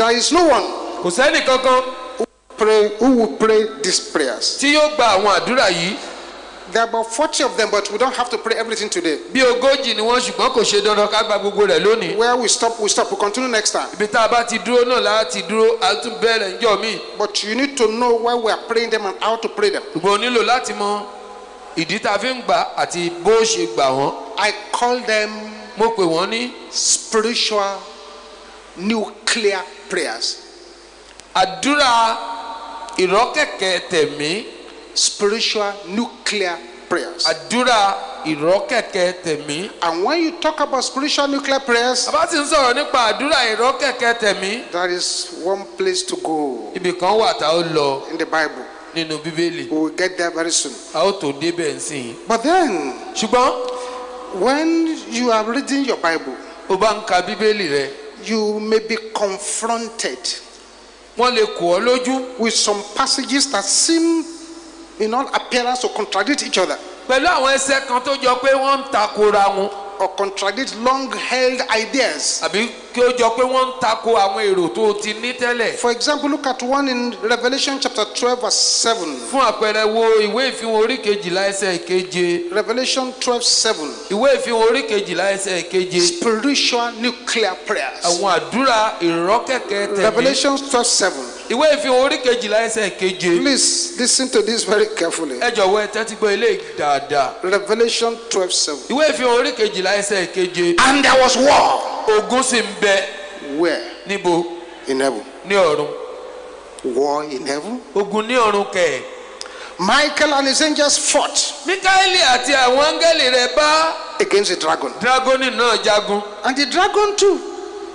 There is no one kò sẹ́nì kankan pray who will pray these prayers. tí yóò gba àwọn àdúrà yìí There are about 40 of them, but we don't have to pray everything today. bí ogójì ni wọ́n ṣùgbọ́n kò ṣe dandan ká gba gbogbo rẹ̀ lónìí Where we stop, we stop. We continue next time. ibi tá a bá ti dúró náà láti dúró a tún bẹ̀rẹ̀ ńjọ́ míì But you need to know why we are praying them and how to pray them. ṣùgbọ́n o nílò láti mọ ìdí tá a fi ń gbà àti bó ṣe gbà wọ́n I call them mo pè wọ́n ní spiritual nuclear prayers. àdúrà ìrọ́kẹ̀kẹ̀ tẹ̀mí Spiritual nuclear prayers. àdúrà ìrọ́kẹ̀kẹ̀ tẹ̀mí. And when you talk about spiritual nuclear prayers, bàbá ti ń sọ̀rọ̀ nípa àdúrà ìrọ́kẹ̀kẹ̀ tẹ̀mí there is one place to go ibì kan wà tá ó lọ in the Bible. nínú bíbélì We will get there very soon. a ó tó débẹ̀ nsìn. But then, ṣùgbọ́n when you are reading your Bible, o bá ń ka bíbélì rẹ you may be confronted wọ́n lè kó ọ lójú. with some passages that seem, in all appearance, to contradict each other. Pẹ̀lú àwọn ẹsẹ̀ kan tó jọ pé wọ́n ń takora wọn or contradict long held ideas. àbí kí ó jọ pé wọ́n ń tako àwọn èrò tó o ti ní tẹ́lẹ̀. For example, look at one in Revelation chapter 12, verse 7. fún àpẹẹrẹ wo ìwé ìfihàn orí kejìlá ẹsẹ̀ ìkeje Revelation 12, 7. ìwé ìfihàn orí kejìlá ẹsẹ̀ ìkeje Spiritual nuclear prayers. àwọn àdúrà ìrọ́kẹ̀kẹ̀ tẹ̀mí Revelation 12, 7. Ìwé ìfihàn orí kejìlá ẹsẹ̀ ìkeje Please listen to this very carefully. ẹ jọ̀wọ́ ẹ tẹ́tí gbọ́ eléyìí dáadáa Revelation 12, 7. ìwé ìfihàn orí kejìlá ẹsẹ̀ ìkeje And there was war. ogun sì ń bẹ Where? níbo In heaven. ní ọ̀run War in heaven. ogun ní ọ̀run kẹ̀. Michael and his angels fought mikaeli àti àwọn áńgẹ́lì rẹ̀ bá against the dragon. dragoni náà jagun And the dragon too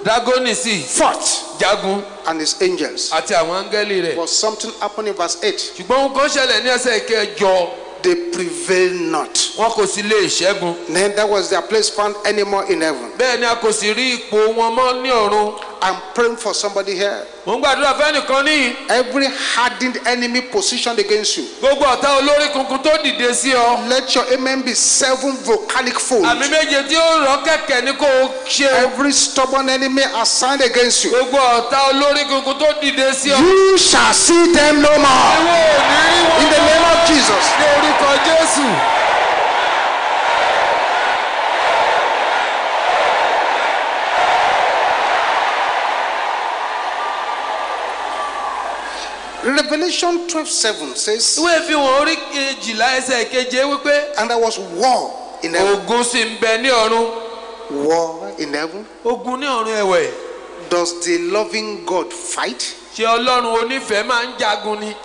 dragoni sì fought jagun and his angels. àti àwọn áńgẹ́lì rẹ̀ But something happened in verse 8. ṣùgbọ́n ohun kan ṣẹlẹ̀ ní ẹsẹ̀ ìkẹjọ They prevailed not. wọn kò sì lè ṣẹ́gun Neither was their place found anymore in heaven. bẹ́ẹ̀ ni a kò sì rí ipò wọn mọ́ ní ọ̀run I'm praying for somebody here. mò ń gbàdúrà fẹ́nìkan níyì Every hardened enemy positioned against you. gbogbo ọ̀tá olórí kunkun tó dìde sí ọ Let your amen be seven volcanic fold. àmì méje tí ó rọ kẹ̀kẹ́ ní kò ṣe Every stubborn enemy assigned against you. gbogbo ọ̀tá olórí kunkun tó dìde sí ọ You shall see them no more. ìwọ ò ní rí wọn In the name of Jesus. ní orúkọ jésù. Revelation 12 7 says, ìwé ìfihàn orí kejìlá ẹsẹ̀ keje wípé And there was war in heaven. ogun sì ń bẹ ní ọ̀run War in heaven. ogun ní ọ̀run ẹ̀wẹ̀ Does the loving God fight? ṣé ọlọ́run onífẹ̀ẹ́ máa ń jagun ni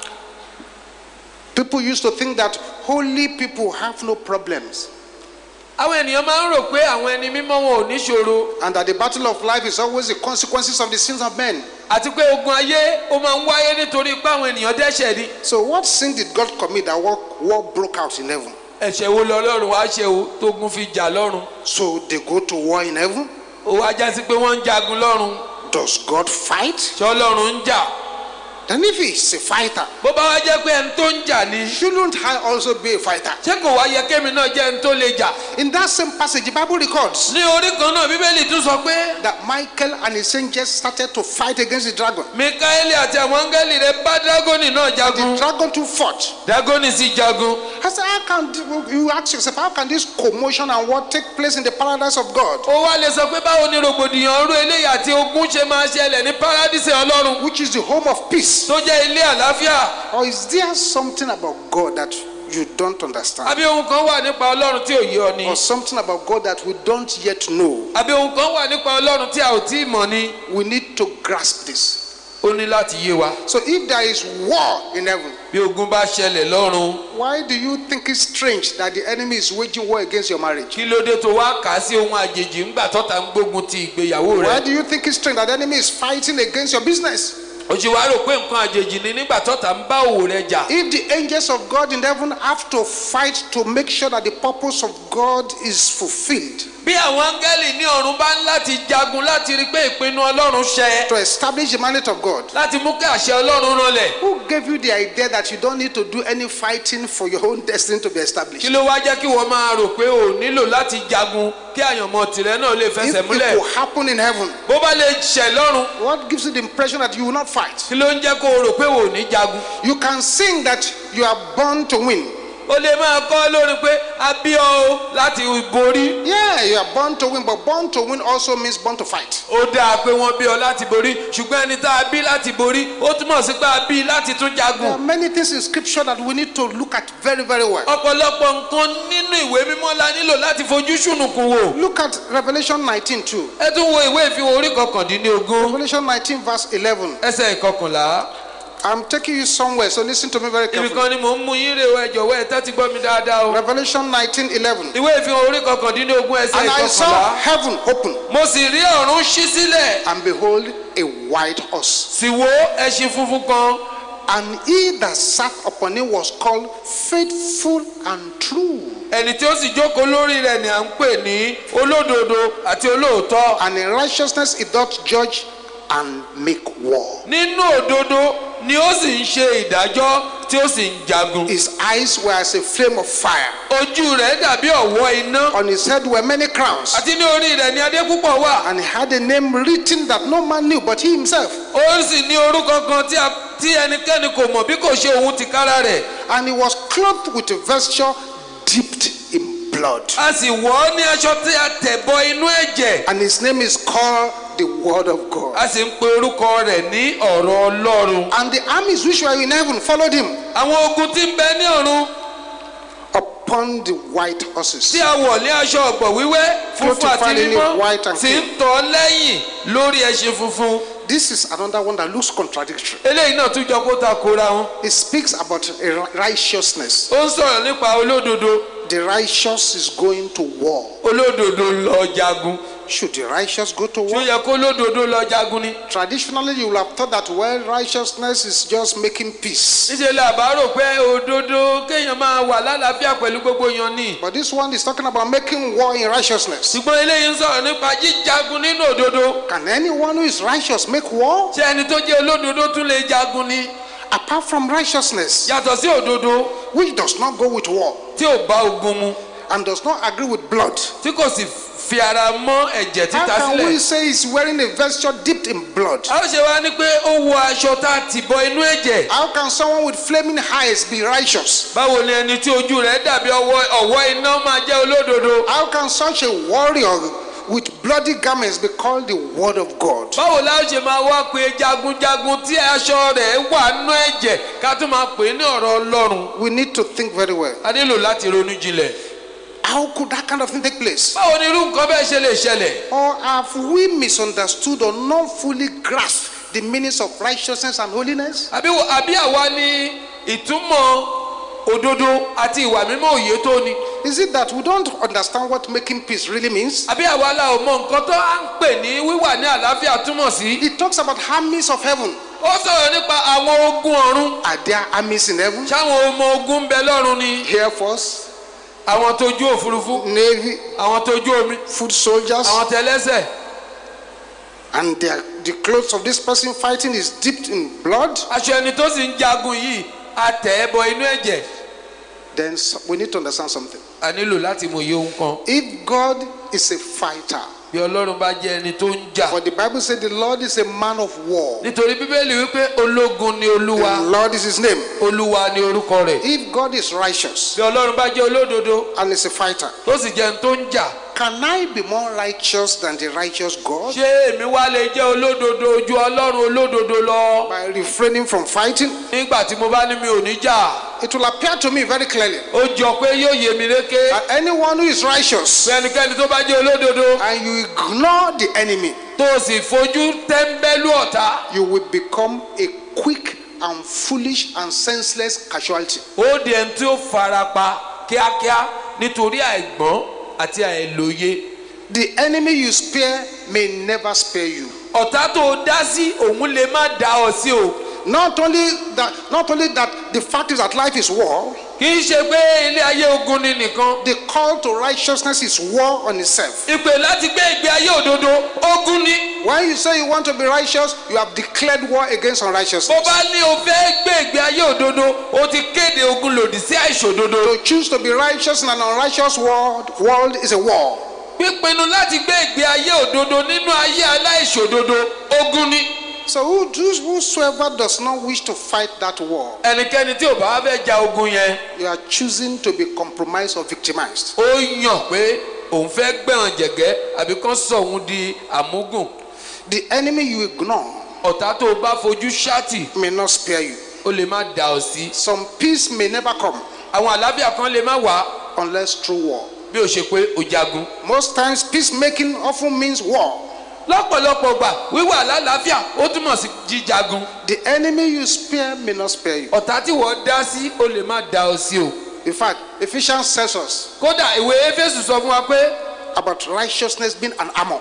People used to think that holy people have no problems àwọn ènìyàn máa ń rò pé àwọn ẹni mímọ́ wọn ò ní ṣòro and that the battle of life is always the consequences of the sins of men. àti pé ogun ayé ó máa ń wáyé nítorí pé àwọn ènìyàn dẹ́ṣẹ̀ ni So, what sin did God commit that war, war broke out in heaven? ẹ̀ṣẹ̀ wo lọ ọlọ́run wá ṣe o tógun fi jà lọ́run So, they go to war in heaven? ó wá já sí pé wọ́n ń jagun lọ́run Does God fight? ṣé ọlọ́run ń jà Then, if He's a fighter, bó bá wá jẹ́ pé ẹni tó ń jà ni shouldn't I also be a fighter? ṣé kò wá yẹ kémi náà jẹ́ ẹni tó lè jà In that same passage, the Bible records ní orí kan náà bíbélì tún sọ pé that Michael and his angels started to fight against the dragon. mikaeli àti àwọn áńgẹ́lì rẹ̀ bá dragoni náà The jagun dragon too fought. dragoni sì jagun I said, how can you ask yourself, how can this commotion and war take place in the paradise of God, ó wá lè sọ pé báwo ni rògbòdìyàn ọrú eléyìí àti ogun ṣe máa ṣẹlẹ̀ ní paradíṣẹ́ ọlọ́run which is the home of peace? Tó jẹ́ ilé àlàáfíà Or is there something about God that you don't understand? àbí ohun kan wà nípa ọlọ́run tí ò yé ọ ni Or something about God that we don't yet know? àbí ohun kan wà nípa ọlọ́run tí a ò tí ì mọ̀ ni We need to grasp this. ó ní láti yé wa So if there is war in heaven, bí ogun bá ṣẹlẹ̀ lọ́run why do you think it's strange that the enemy is waging war against your marriage? kí ló dé tó wá kà á sí ohun àjèjì ńgbà tọ́ta ń gbógun ti ìgbéyàwó Why rẹ do you think it's strange that the enemy is fighting against your business? Ṣe wá rò pé nǹkan àjèjì ni nígbà tọ́ta ń bá òwò rẹ jà. If the angels of God in heaven have to fight to make sure that the purpose of God is fulfilled, bí àwọn áńgẹ́lì ní ọ̀run bá ń láti jagun láti rí pé ìpinnu ọlọ́run ṣẹ to establish the mandate of God, láti mú kí àṣẹ ọlọ́run rọlẹ̀ who gave you the idea that you don't need to do any fighting for your own destiny to be established? kí ló wá jẹ́ kí wọ́n máa rò pé ò nílò láti jagun kí àyànmọ́ tìrẹ náà lè If fẹsẹ̀ it múlẹ̀ will happen in heaven, bó bá lè ṣẹ̀ lọ́run what gives you the impression that you will not fight? kí ló ń jẹ́ kó o rò pé wò ní jagun You can sing that you are born to win. O lè máa kọ́ lórí pé a bí ọ o láti borí Yeah, you are born to win, but born to win also means born to fight. ó dáa pé wọ́n bí ọ láti borí ṣùgbọ́n ẹni tá a bí láti borí ó túmọ̀ sí pé a bí láti tún There are jagun many things in scripture that we need to look at very, very well. ọ̀pọ̀lọpọ̀ nǹkan nínú ìwé mímọ́ la nílò láti fojú ṣùnùkùn wò Look at Revelation 19 too. ẹ tún wo ìwé ìfihàn orí kọkàndínlógún Revelation 19, verse 11. ẹsẹ̀ ìkọkànlá I'm taking you somewhere, so listen to me very carefully. kan ni mò ń mú yín rè o ẹ jọ̀wọ́ ẹ tẹ́tí gbọ́ mi dáadáa o Revelation 19, 11. ìwé ìfihàn orí kọkàndínlógún ẹsẹ̀ And I ìkọkànlá saw heaven open, mo sì rí ọ̀run ṣí sílẹ̀ and behold, a white horse. sì wo ẹṣin funfun kan And he that sat upon it was called faithful and true. ẹni tí ó sì jókòó lórí rẹ̀ ni à ń pè ní olódodo àti olóòótọ́ And in righteousness he doth judge and make war. nínú òdodo ni ó sì ń ṣe ìdájọ́ tí ó sì ń jagun His eyes were as a flame of fire. ojú rẹ̀ dàbí ọ̀wọ́ iná On his head were many crowns. àti ní orí rẹ̀ ni adé púpọ̀ wà And he had a name written that no man knew but he himself. ó sì ní orúkọ kan tí a- tí ẹnikẹ́ni kò mọ̀ bí kò ṣe òun tìkára rẹ̀ And he was clothed with a vesture dipped blood. a sì wọ̀ ọ́ ní aṣọ tí a tẹ̀ bọ inú ẹ̀jẹ̀ And his name is called the Word of God. a sì ń pe orúkọ rẹ̀ ní ọ̀rọ̀ ọlọ́run And the armies which were in heaven followed him àwọn ogun tí ń bẹ ní ọ̀run upon the white horses. tí a wọ̀ ní aṣọ ọ̀gbọ̀ wíwẹ́ funfun àti mímọ́ tí ń tọ́ lẹ́yìn lórí ẹṣin funfun This is another one that looks contradictory. eléyìí náà tún jọ kó ta kóra wọn It speaks about righteousness. ó ń sọ̀rọ̀ nípa olódodo The righteous is going to war. olódodo lọ jagun Should the righteous go to tí ó war? yẹ kó olódodo lọ jagun ni Traditionally, you will have thought that well, righteousness is just making peace. níṣẹ́ la bá rò pé òdodo kéèyàn máa wà lálàáfíà pẹ̀lú gbogbo èèyàn ni But this one is talking about making war in righteousness. ṣùgbọ́n eléyìí ń sọ̀rọ̀ nípa jíjagun nínú òdodo Can anyone who is righteous make war? ṣé ẹni tó jẹ́ olódodo tún lè jagun ni Apart from righteousness, yàtọ̀ sí òdodo which does not go with war tí ò bá ogun mu and does not agree with blood. tí kò sì fi ara mọ́ ẹ̀jẹ̀ How títa can we sílẹ̀. say he's wearing a vesture dipped in blood? a ó ṣe wá ní pé ó wọ aṣọ tá a ti bọ inú ẹ̀jẹ̀. How can someone with flaming eyes be righteous? báwo ni ẹni tí ojú rẹ̀ dàbí ọ̀wọ́ iná máa jẹ́ olódodo. How can such a warrior with bloody garments be called the word of God? báwo la ó ṣe máa wá pé jagunjagun tí aṣọ rẹ̀ wà nú ẹ̀jẹ̀ ká tún máa pè é ní ọ̀rọ̀ ọlọ́run. We need to think very well. a nílò láti ronú jinlẹ̀. How could that kind of thing take place? báwo ni irú nǹkan bẹ́ẹ̀ ṣe lè ṣẹlẹ̀. Or have we misunderstood or not fully grasped the meanings of righteousness and holiness? àbí àbí àwa ni ìtumọ̀ òdodo àti ìwà mímọ́ òye tó ni. Is it that we don't understand what making peace really means? àbí àwa la ò mọ nǹkan tó à ń pè ní wíwà ní àlàáfíà túmọ̀ sí. It talks about armies of heaven. ó sọ̀rọ̀ nípa àwọn ogun ọ̀run. Are there armies in heaven? sáwọn ọmọ ogun ń bẹ lọ́run ni. Air Force, àwọn tójú òfurufú Navy, àwọn tójú omi foot soldiers, àwọn tẹlẹsẹ and their, the clothes of this person fighting is dipped in blood. aṣọ ẹni tó sì ń jagun yìí a tẹ̀ ẹ́ bọ inú ẹ̀jẹ̀ Then we need to understand something. A nílò láti mọ iye ohun kan. If God is a fighter, bí ọlọ́run bá jẹ́ ẹni tó ń jà. but the Bible said the Lord is a man of war, nítorí bíbélì wípé ológun ni olúwa. The Lord is his name. olúwa ni orúkọ rẹ̀. If God is righteous bí ọlọ́run bá jẹ́ olódodo. and is a fighter, tó sì jẹ́ ẹni tó ń jà can I be more righteous than the righteous God? Ṣé èmi wá lè jẹ́ olódodo ju ọlọ́run olódodo lọ? By refraining from fighting? nígbà tí mo bá ní mi ò ní jà. It will appear to me very clearly. Ó jọ pé yóò yé mi lékè. That anyone who is righteous ẹnikẹ́ni tó bá jẹ́ olódodo and you ignore the enemy, tó sì fojú tẹ́ńbẹ́lú ọ̀tá you will become a quick and foolish and senseless casualty. ó di ẹni tí ó farapa kíákíá nítorí àìgbọ́n àti àìlóye The enemy you spare may never spare you. ọ̀tá tó o dá sí òun lè má dá ọ sí o Not only that, not only that, the fact is that life is war. kì í ṣe pé ilé ayé ogun ni nìkan The call to righteousness is war on itself. ìpè láti gbé ìgbé ayé òdodo ogun ni When you say you want to be righteous, you have declared war against bó unrighteousness. bá ní o fẹ́ gbé ìgbé ayé òdodo lòdì sí àìṣòdodo To choose to be righteous in an unrighteous world, world is a war. pípinnu láti gbé ìgbé ayé òdodo nínú ayé aláìṣòdodo ogun ni. So who, those- whosoever does not wish to fight that war, ẹnikẹ́ni tí ò bá fẹ́ ja ogun yẹn you are choosing to be compromised or victimized. ó yàn pé òun fẹ́ gbẹ̀hàn jẹ̀gẹ́ àbí kán sọ òun di àmúgùn The enemy you ignore ọ̀tá tó o bá fojú ṣáàtì may not spare you. Ó lè má dà ọ́ sí. Some peace may never come àwọn àlàáfíà kan lè má wá unless through war. bí o ṣe pé o jagun. Most times, peacemaking often means war. lọ́pọ̀lọpọ̀ gbà wíwà lálàáfíà ó túmọ̀ sí jíjagun. The enemy you spare may not spare you. ọ̀tá tí wọ́n dá sí ó lè má dà ọ́ sí o. In fact, Ephesians tells us kódà ìwé éfésù sọ fún wa pé about righteousness being an armor.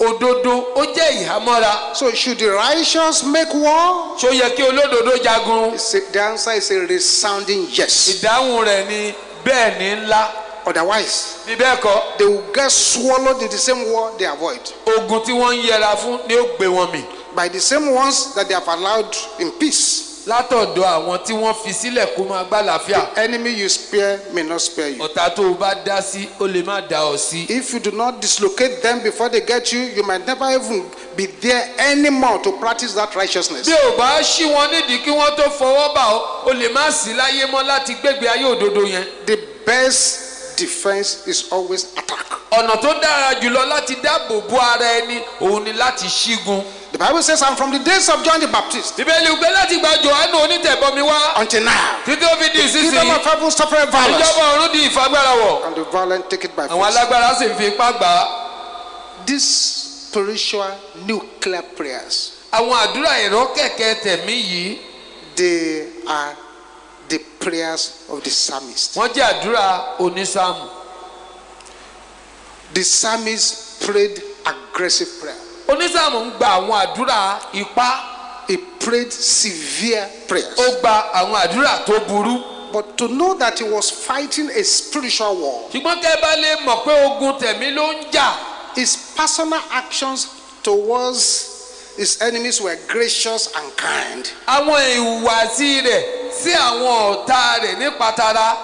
Òdodo ó jẹ́ ìhámọ́ra So, should the righteous make war? ṣó yẹ kí olódodo jagun. The answer is a resounding yes. ìdáhùn rẹ̀ ni bẹ́ẹ̀ ni ńlá Otherwise, bí bẹ́ẹ̀ kọ́ they will get swallowed in the same war they avoid ogun tí wọ́n ń yẹra fún ni ó gbé wọn mì by the same ones that they have allowed in peace. Látọ̀dọ̀ àwọn tí wọ́n fi sílẹ̀ kó máa gbá làáfíà Enemy you spare may not spare you. ọ̀tá tó o bá dá sí ó lè má dá ọ sí. If you do not dislocate them before they get you, you might never even be there anymore to practice that righteousness. bí o bá ṣí wọn nídìí kí wọ́n tó fọwọ́ bà ọ́ o lè má sí láyé mọ́ láti gbégbé ayé òdodo yẹn. The best defense is always attack. ọ̀nà tó dára jùlọ láti dáàbò bo ara ẹni òun ni láti ṣígun. The Bible says, I'm from the days of John the Baptist bíbélì gbé láti gba johannu onítẹ̀bọmi wá until now. títí ó fi di The kingdom ìsinsìnyí of heaven suffered violence, ìjọba ọ̀run di ìfagbára wọ̀ and the violent take it by àwọn force. alágbára sì fi ipá gbà á. These spiritual nuclear prayers, àwọn àdúrà ìrọ́ kẹ̀kẹ́ tẹ̀mí yìí they are the prayers of the psalmist. wọ́n jẹ́ àdúrà onísáàmù. The psalmist prayed aggressive prayer. onísáàmù ń gba àwọn àdúrà ipá He prayed severe prayers. ó gba àwọn àdúrà tó burú. But to know that he was fighting a spiritual war, ṣùgbọ́n kẹ́ ẹ bá lè mọ̀ pé ogun tẹ̀mí ló ń jà his personal actions towards his enemies were gracious and kind. àwọn ìhùwàsí rẹ̀ sí àwọn ọ̀tá rẹ̀ nípa tara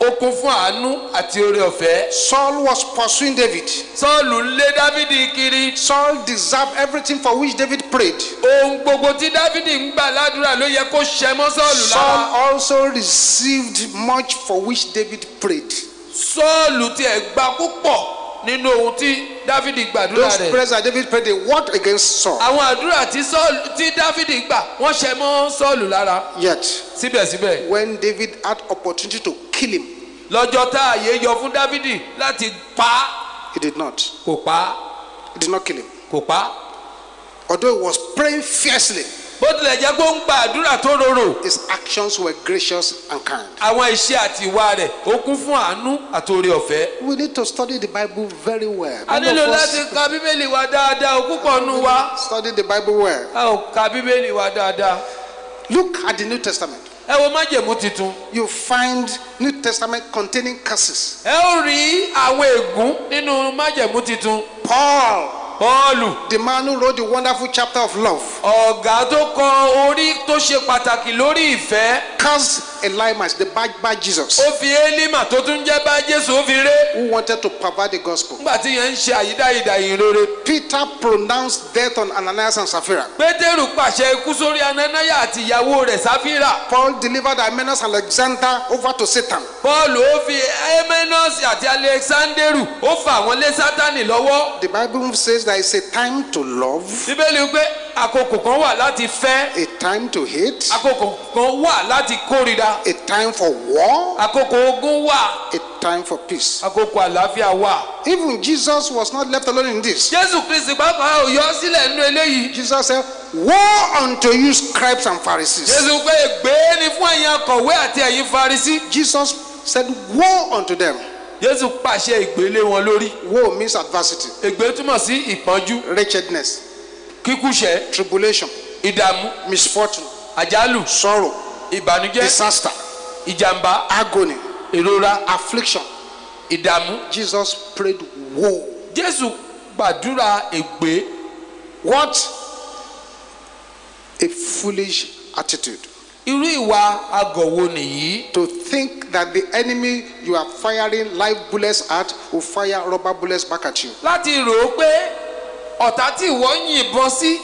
ó kún fún àánú àti oore ọ̀fẹ́. Saul was pursuing David. sọ́ọ̀lù ń lé dávidi kiri Saul deserved everything for which David prayed. ohun gbogbo tí dávidi ń gbà ládùúrà ló yẹ kó ṣẹ mọ́ sọ́ọ̀lù Saul lára. also received much for which David prayed. sọ́ọ̀lù tiẹ̀ gba púpọ̀ nínú ohun tí dávidi gbàdúrà Those rẹ̀. prayers that David prayed, they worked against Saul. àwọn àdúrà tí sọ́ọ̀lù tí dávidi gbà wọ́n ṣẹ mọ́ sọ́ọ̀lù lára. Yet, síbẹ̀síbẹ̀ when David had opportunity to kill him, lọ́jọ́ tá àyè yọ fún dávidi láti pa á he did not. kò pa á He did not kill him. kò pa á. Although he was praying fiercely, bó tilẹ̀ jẹ́ kó ń gba àdúrà tó rorò his actions were gracious and kind. àwọn iṣẹ́ àti ìwà rẹ̀ ó kún fún àánú àtòrí ọ̀fẹ́. We need to study the Bible very well. a nílò láti ka bíbélì wa dáadáa púpọ̀ nù wa study the Bible well. a ò ka bíbélì wa dáadáa. Look at the New Testament. ẹ wo májèmú titun You find New Testament containing curses. ẹ ó rí àwọn ègún nínú májèmú titun. Paul, pọ́ọ̀lù the man who wrote the wonderful chapter of love, ọ̀gá tó kọ orí tó ṣe pàtàkì lórí ìfẹ́ cursed Elimas, the bad, bad Jesus, ó fi élímà tó tún jẹ́ bá jésù ó fi ré who wanted to pervert the gospel. nígbà tí yẹn ń ṣe àyídáyidà yìí rere. Peter pronounced death on Ananias and Sapphira. pétérù pàṣẹ ikú sórí anánáyà àti ìyàwó rẹ̀ sáfírà. Paul delivered Hymenaeus and Alexander over to Satan. paul ó fi emenos àti alexanderu ó fà wọ́n lé sátani lọ́wọ́. The Bible says there is a time to love, bíbélì pé àkókò kan wà láti fẹ́ a time to hate, àkókò kan wà láti kórira a time for war, àkókò ogun wà a time for peace. àkókò àlàáfíà wà. Even Jesus was not left alone in this. jésù kristi pàápàá ò yọ sílẹ̀ nínú eléyìí. Jesus said, Woe unto you, scribes and Pharisees. jésù pé ègbé ni fún ẹ̀yin akọ̀wé àti ẹ̀yin farisi. Jesus said, Woe unto them. Jésù pàṣẹ ìgbélé wọn lórí. Woe means adversity, ègbé túmọ̀ sí ìpọ́njú. Wretchedness, kíkúṣẹ̀. Tribulation, ìdààmú. Misfortune, àjálù. Sorrow, ìbànújẹ́. Disaster, ìjàmbá. Agony, ìrora. Affliction. ìdààmú. Jesus prayed, Woe. jésù gbàdúrà ègbé What? A foolish attitude. Irú ìwà agọ̀wò nìyí To think that the enemy you are firing live bullets at will fire rubber bullets back at you. láti rò ó pé ọ̀tá tí ìwọ ń yìnbọn sí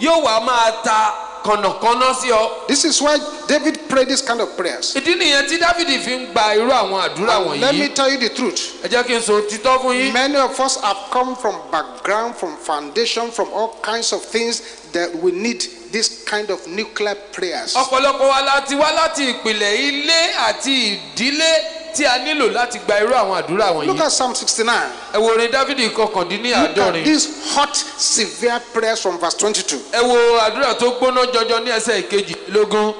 yóò wá máa ta kànnàkànnà sí ọ. This is why David prayed this kind of prayers. ìdí nìyẹn tí dávidi fi ń gba irú àwọn àdúrà And let me wọ̀nyí. tell you the truth. ẹ jẹ́ kí n sọ títọ́ fún yín. Many of us have come from background, from foundation, from all kinds of things that we need this kind of nuclear prayers. ọ̀pọ̀lọpọ̀ wa láti wá láti ìpìlẹ̀ ilé àti ìdílé tí a nílò láti gba irú àwọn àdúrà Look wọ̀nyí. at Psalm 69. ẹ wo orin dávidi Look at kọkàndínláàádọ́rin. these hot, severe prayers from verse 22. ẹ wo àdúrà tó gbóná jọjọ ní ẹsẹ̀ ìkejìlélógún.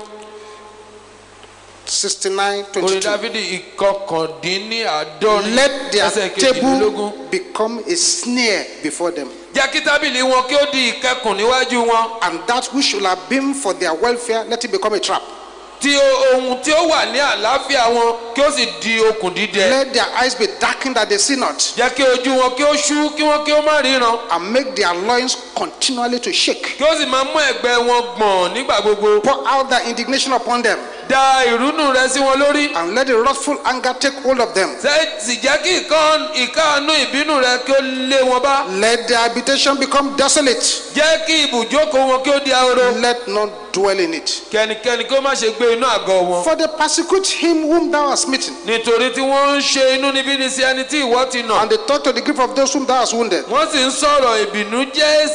69, orin 22. dávidi ìkọkàndínláàádọ́rin Let their ẹsẹ̀ table ìkejìlélógún. become a snare before them, jẹ́ kí tábìlì wọn kí ó di ìkẹkùn níwájú wọn. and that which should have been for their welfare, let it become a trap. Tí ohun tí ó wà ní àlàáfíà wọn kí ó sì di okùn dídẹ. Let their eyes be darkened that they see not, jẹ́ kí ojú wọn kí ó ṣú kí wọ́n kí ó má ríran. and make their loins continually to shake. kí ó sì máa mú ẹ̀gbẹ́ wọn gbọ̀n nígbà gbogbo. Pour out their indignation upon them, da ìrúnú rẹ sí wọn lórí. and let the wrathful anger take hold of them. ṣé sì jẹ́ kí ìkáàánú ìbínú rẹ kí ó lé wọn bá. Let their habitation become desolate. jẹ́ kí ibùjókòó wọn kí ó di ahoro. Let none dwell in it. kẹ́nikẹ́ni kí ó má ṣe gbé inú àgọ́ wọn. For they persecute him whom thou hast smitten, nítorí tí wọ́n ń ṣe inú níbí ní sí ẹni tí ìwọ ti nà. and they talk to the grief of those whom thou hast wounded. wọ́n sì ń sọ̀rọ̀ ìbínú jẹ́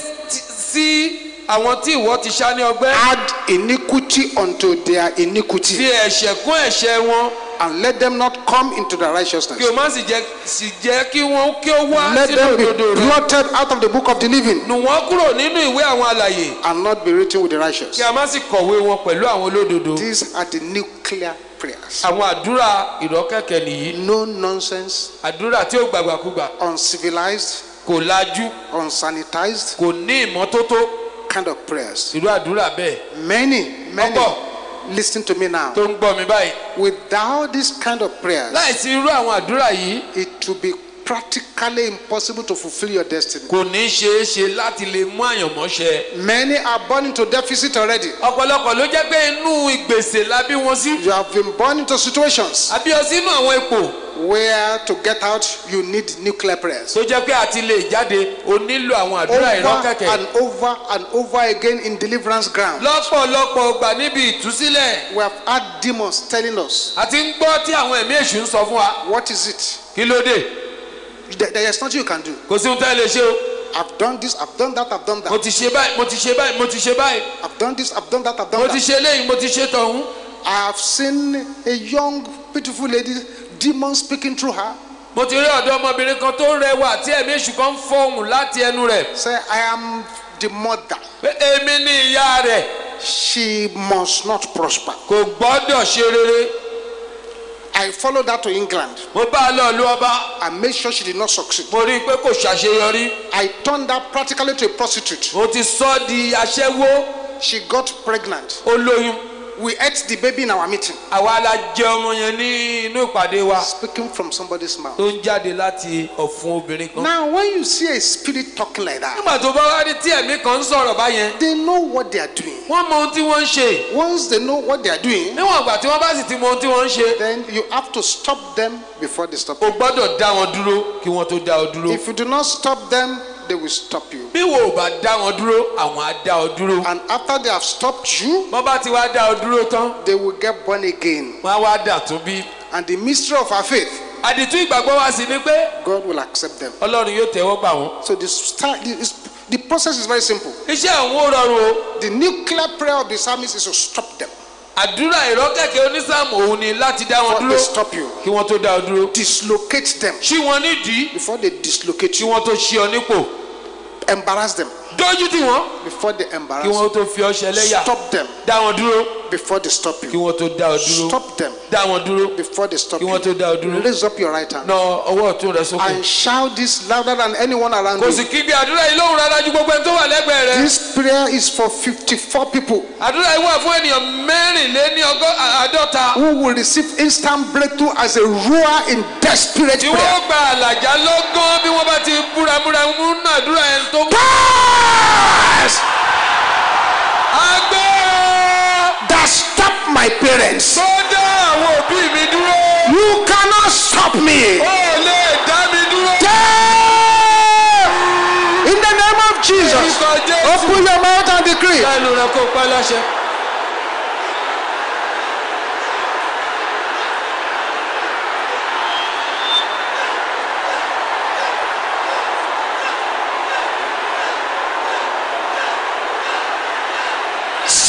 sí àwọn tí ìwọ ti ṣá ní ọgbẹ́. Add iniquity unto their fi iniquity, ẹ̀ṣẹ̀ kún ẹ̀ṣẹ̀ wọn. and let them not come into their righteousness. kí o má sì jẹ́ sì jẹ́ kí wọ́n kí ó wá Let sínú them be òdodo rẹ. blotted out of the book of the living, nù wọ́n kúrò nínú ìwé àwọn alàyè. and not be written with the righteous. kí a má sì kọ̀wé wọn pẹ̀lú àwọn olódodo. These are the nuclear prayers. àwọn àdúrà ìrọ́kẹ̀kẹ̀ nìyí. No nonsense, àdúrà tí ó gbàgbàkúgbà uncivilized, kò lajú unsanitized kò ní ìmọ́tótó kind of prayers. irú àdúrà bẹ́ẹ̀. Many, many, Ọ̀pọ̀. listen to me now. tó ń gbọ́ mi báyìí. Without this kind of prayers, láìsí irú àwọn àdúrà yìí it will be practically impossible to fulfill your destiny. kò ní ṣeé ṣe láti lè mú àyànmọ́ ṣẹ. Many are born into deficit already. ọ̀pọ̀lọpọ̀ ló jẹ́ pé inú ìgbèsè la bí wọn sí. You have been born into situations àbí ọ sínú àwọn ipò where to get out you need nuclear prayers. tó jẹ́ pé àti lè jáde o nílò àwọn àdúrà Over ìrọ́kẹ̀kẹ̀. and over and over again in deliverance ground. lọ́pọ̀lọpọ̀ gbà níbi ìtúsílẹ̀ We have had demons telling us, àti ń gbọ́ tí àwọn ẹ̀mí èṣù ń sọ fún wa what is it? kí ló dé There there is nothing you can do. kò sí ohun tẹ́ ẹ lè ṣe o I've done this, I've done that, I've done mo that. ti ṣe báyìí mo ti ṣe báyìí mo ti ṣe báyìí I've done this, I've done that, I've mo done ti that. ṣe eléyìí mo ti ṣe tọ̀hún. I have seen a young, beautiful lady, demons speaking through her. mo ti rí ọ̀dọ́ ọmọbìnrin kan tó rẹwà tí ẹ̀mí èṣù kan ń fọhùn láti ẹnu rẹ̀ Say, I am the mother. pé èmi ní ìyá rẹ̀ She must not prosper. kò gbọ́dọ̀ ṣe rere I followed her to England. mo bá a lọ lu ọba I made sure she did not succeed. mo rí i pé kò ṣàṣeyọrí I turned her practically to a prostitute. mo ti sọ di aṣẹ́wó She got pregnant. ó lóyún We ate the baby in our meeting. àwa la jẹ ọmọ yẹn ní inú ìpàdé wa Speaking from somebody's mouth. tó ń jáde láti ọ̀fun obìnrin kan. Now, when you see a spirit talking like that, nígbà tó bá wá rí tí ẹ̀mí kan ń sọ̀rọ̀ báyẹn they know what they are doing. wọ́n mọ ohun tí wọ́n ń ṣe Once they know what they are doing, níwọ̀n ìgbà tí wọ́n bá sì ti mọ ohun tí wọ́n ń ṣe then you have to stop them before they stop o gbọ́dọ̀ dá wọn dúró kí wọ́n tó dá ọ dúró. If you do not stop them, they will stop you. bí wo bá dá wọn dúró àwọn á dá ọ dúró. And after they have stopped you, wọ́n bá ti wá dá ọ dúró tán they will get born again. wọ́n á wá dà tún bí. And the mystery of our faith, àdìtú ìgbàgbọ́ wa sì ni pé God will accept them. ọlọ́run yóò tẹ́wọ́ gbà wọ́n. So the, start, the, the process is very simple. iṣẹ́ àwọn ò rọrùn o. The nuclear prayer of the psalmist is to stop them. Àdúrà ìrọ́kẹ̀kẹ̀ onísàmù òun ni láti dá wọn dúró kí wọ́n tó dá ọ dúró. Dislocate them. ṣí wọn nídìí Before they dislocate kí you. wọ́n tó ṣí ọ nípò. Embarrass them. Dójú tì wọ́n Before they kí embarrass wọ́n you. tó fi ọ ṣẹlẹ́yà. Stop them. dá wọn dúró Before they stop kí you. wọ́n tó dá ọ dúró. Stop them. dá wọn dúró Before they stop kí wọ́n tó you. dá ọ dúró. Raise up your right hand. na ọwọ́ ọ̀tún rẹ sókè. And shout this louder than anyone around kò sì you. kí bí àdúrà yìí lóhùn rárá ju gbogbo ẹni tó wà lẹ́gbẹ̀ẹ́ rẹ. This prayer is for 54 people àdúrà yìí wà fún ènìyàn mẹ́rìnléní àádọ́ta who will receive instant breakthrough as a roar in desperate tí prayer. wọ́n gba àlàjá lọ́gán bí wọ́n bá ti búramúra mú nàdúrà ẹni tó mú. Yes! agbẹ́ That stop parents. tó dá àwọn òbí mi dúró You cannot stop me. ó lè dá mi dúró. In the name of Jesus. orúkọ jésù Open your mouth and decree. lẹ́nu rẹ kó pa láṣẹ.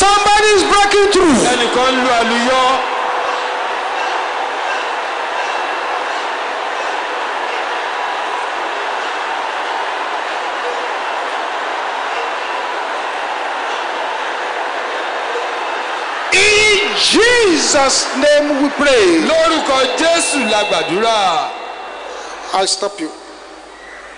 Somebody is breaking through. ẹnìkan lu àlùyọ. In Jesus' name we pray. lórúkọ jésù la gbàdúrà. I'll stop you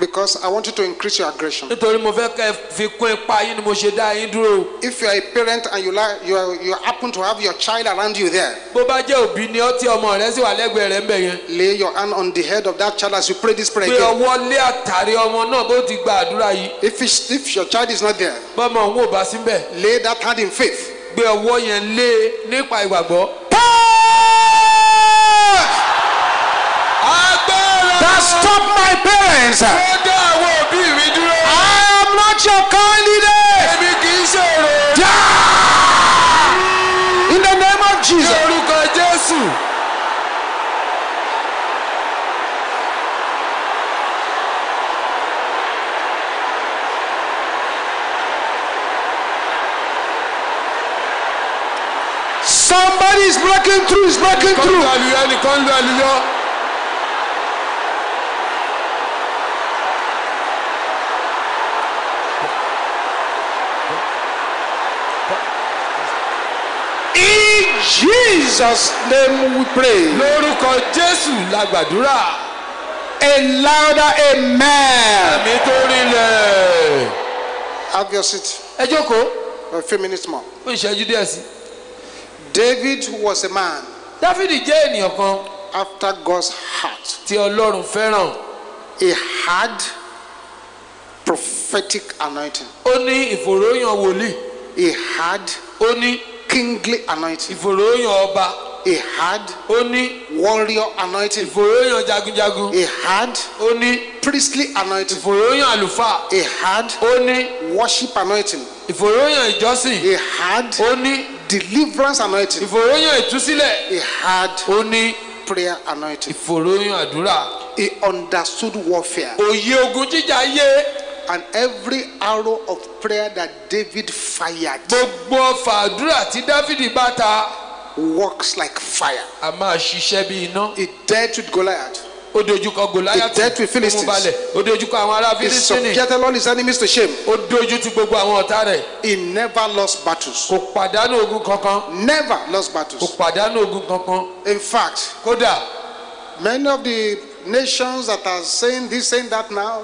because I want you to increase your aggression. nítorí mo fẹ́ kẹ́ fi kún ipa yín ni mo ṣe dá yín dúró. If you are a parent and you like you, are, you happen to have your child around you there, bó bá jẹ́ òbí ni ọ́ tí ọmọ rẹ sì wà lẹ́gbẹ̀ẹ́ rẹ̀ ń bẹ̀ yẹn. lay your hand on the head of that child as you pray this prayer pé again. ọwọ́ lé àtàrí ọmọ náà bó ti gba àdúrà yìí. If, it's, if your child is not there, bọ́mọ òun ò bá síbẹ̀ lay that hand in faith. gbé ọwọ́ yẹn lé nípa ìgbàgbọ́ That stop my parents. I tó dá àwọn òbí mi dúró. am not your candidate. èmi kì í ṣòro. Die! In the name of ní Jesus. orúkọ jésù. Somebody is breaking through, is breaking through. àlùyọ àlùyọ. In Jesus' name we pray. lórúkọ jésù la gbàdúrà. A louder amen. àmì tó rinlẹ̀. Have your seat. ẹ jókòó A few minutes more. fún ìṣẹ́jú díẹ̀ sí. David was a man dáfídì jẹ́ ènìyàn kan after God's heart. tí ọlọ́run fẹ́ràn. He had prophetic anointing. ó ní ìfòròyàn wòlíì. He had ó ní kingly anointing. ìfòròyàn ọba. He had ó ní warrior anointing. ìfòròyàn jagunjagun. He had ó ní priestly anointing. ìfòròyàn àlùfáà. He had ó ní worship anointing. ìfòròyàn ìjọsìn. He had ó ní deliverance anointing. ìfòròyàn ìtúsílẹ̀. He had ó ní prayer anointing. ìfòròyàn àdúrà. He understood warfare. òye ogun jíjà yé And every arrow of prayer that David fired gbogbo ọfà àdúrà tí dáfídì bá ta works like fire. a máa ṣiṣẹ́ bí iná. He dealt with Goliath. ó dojúkọ gòláyàtì He dealt with Philistines. ó mú balẹ̀ ó dojúkọ àwọn ará He fílísítínì subjected all his enemies to shame. ó ti gbogbo àwọn ọ̀tá rẹ̀ He never lost battles. kò pàdánù ogun kankan Never lost kò battles. pàdánù ogun kankan In fact, kódà many of the nations that are saying this, saying that now,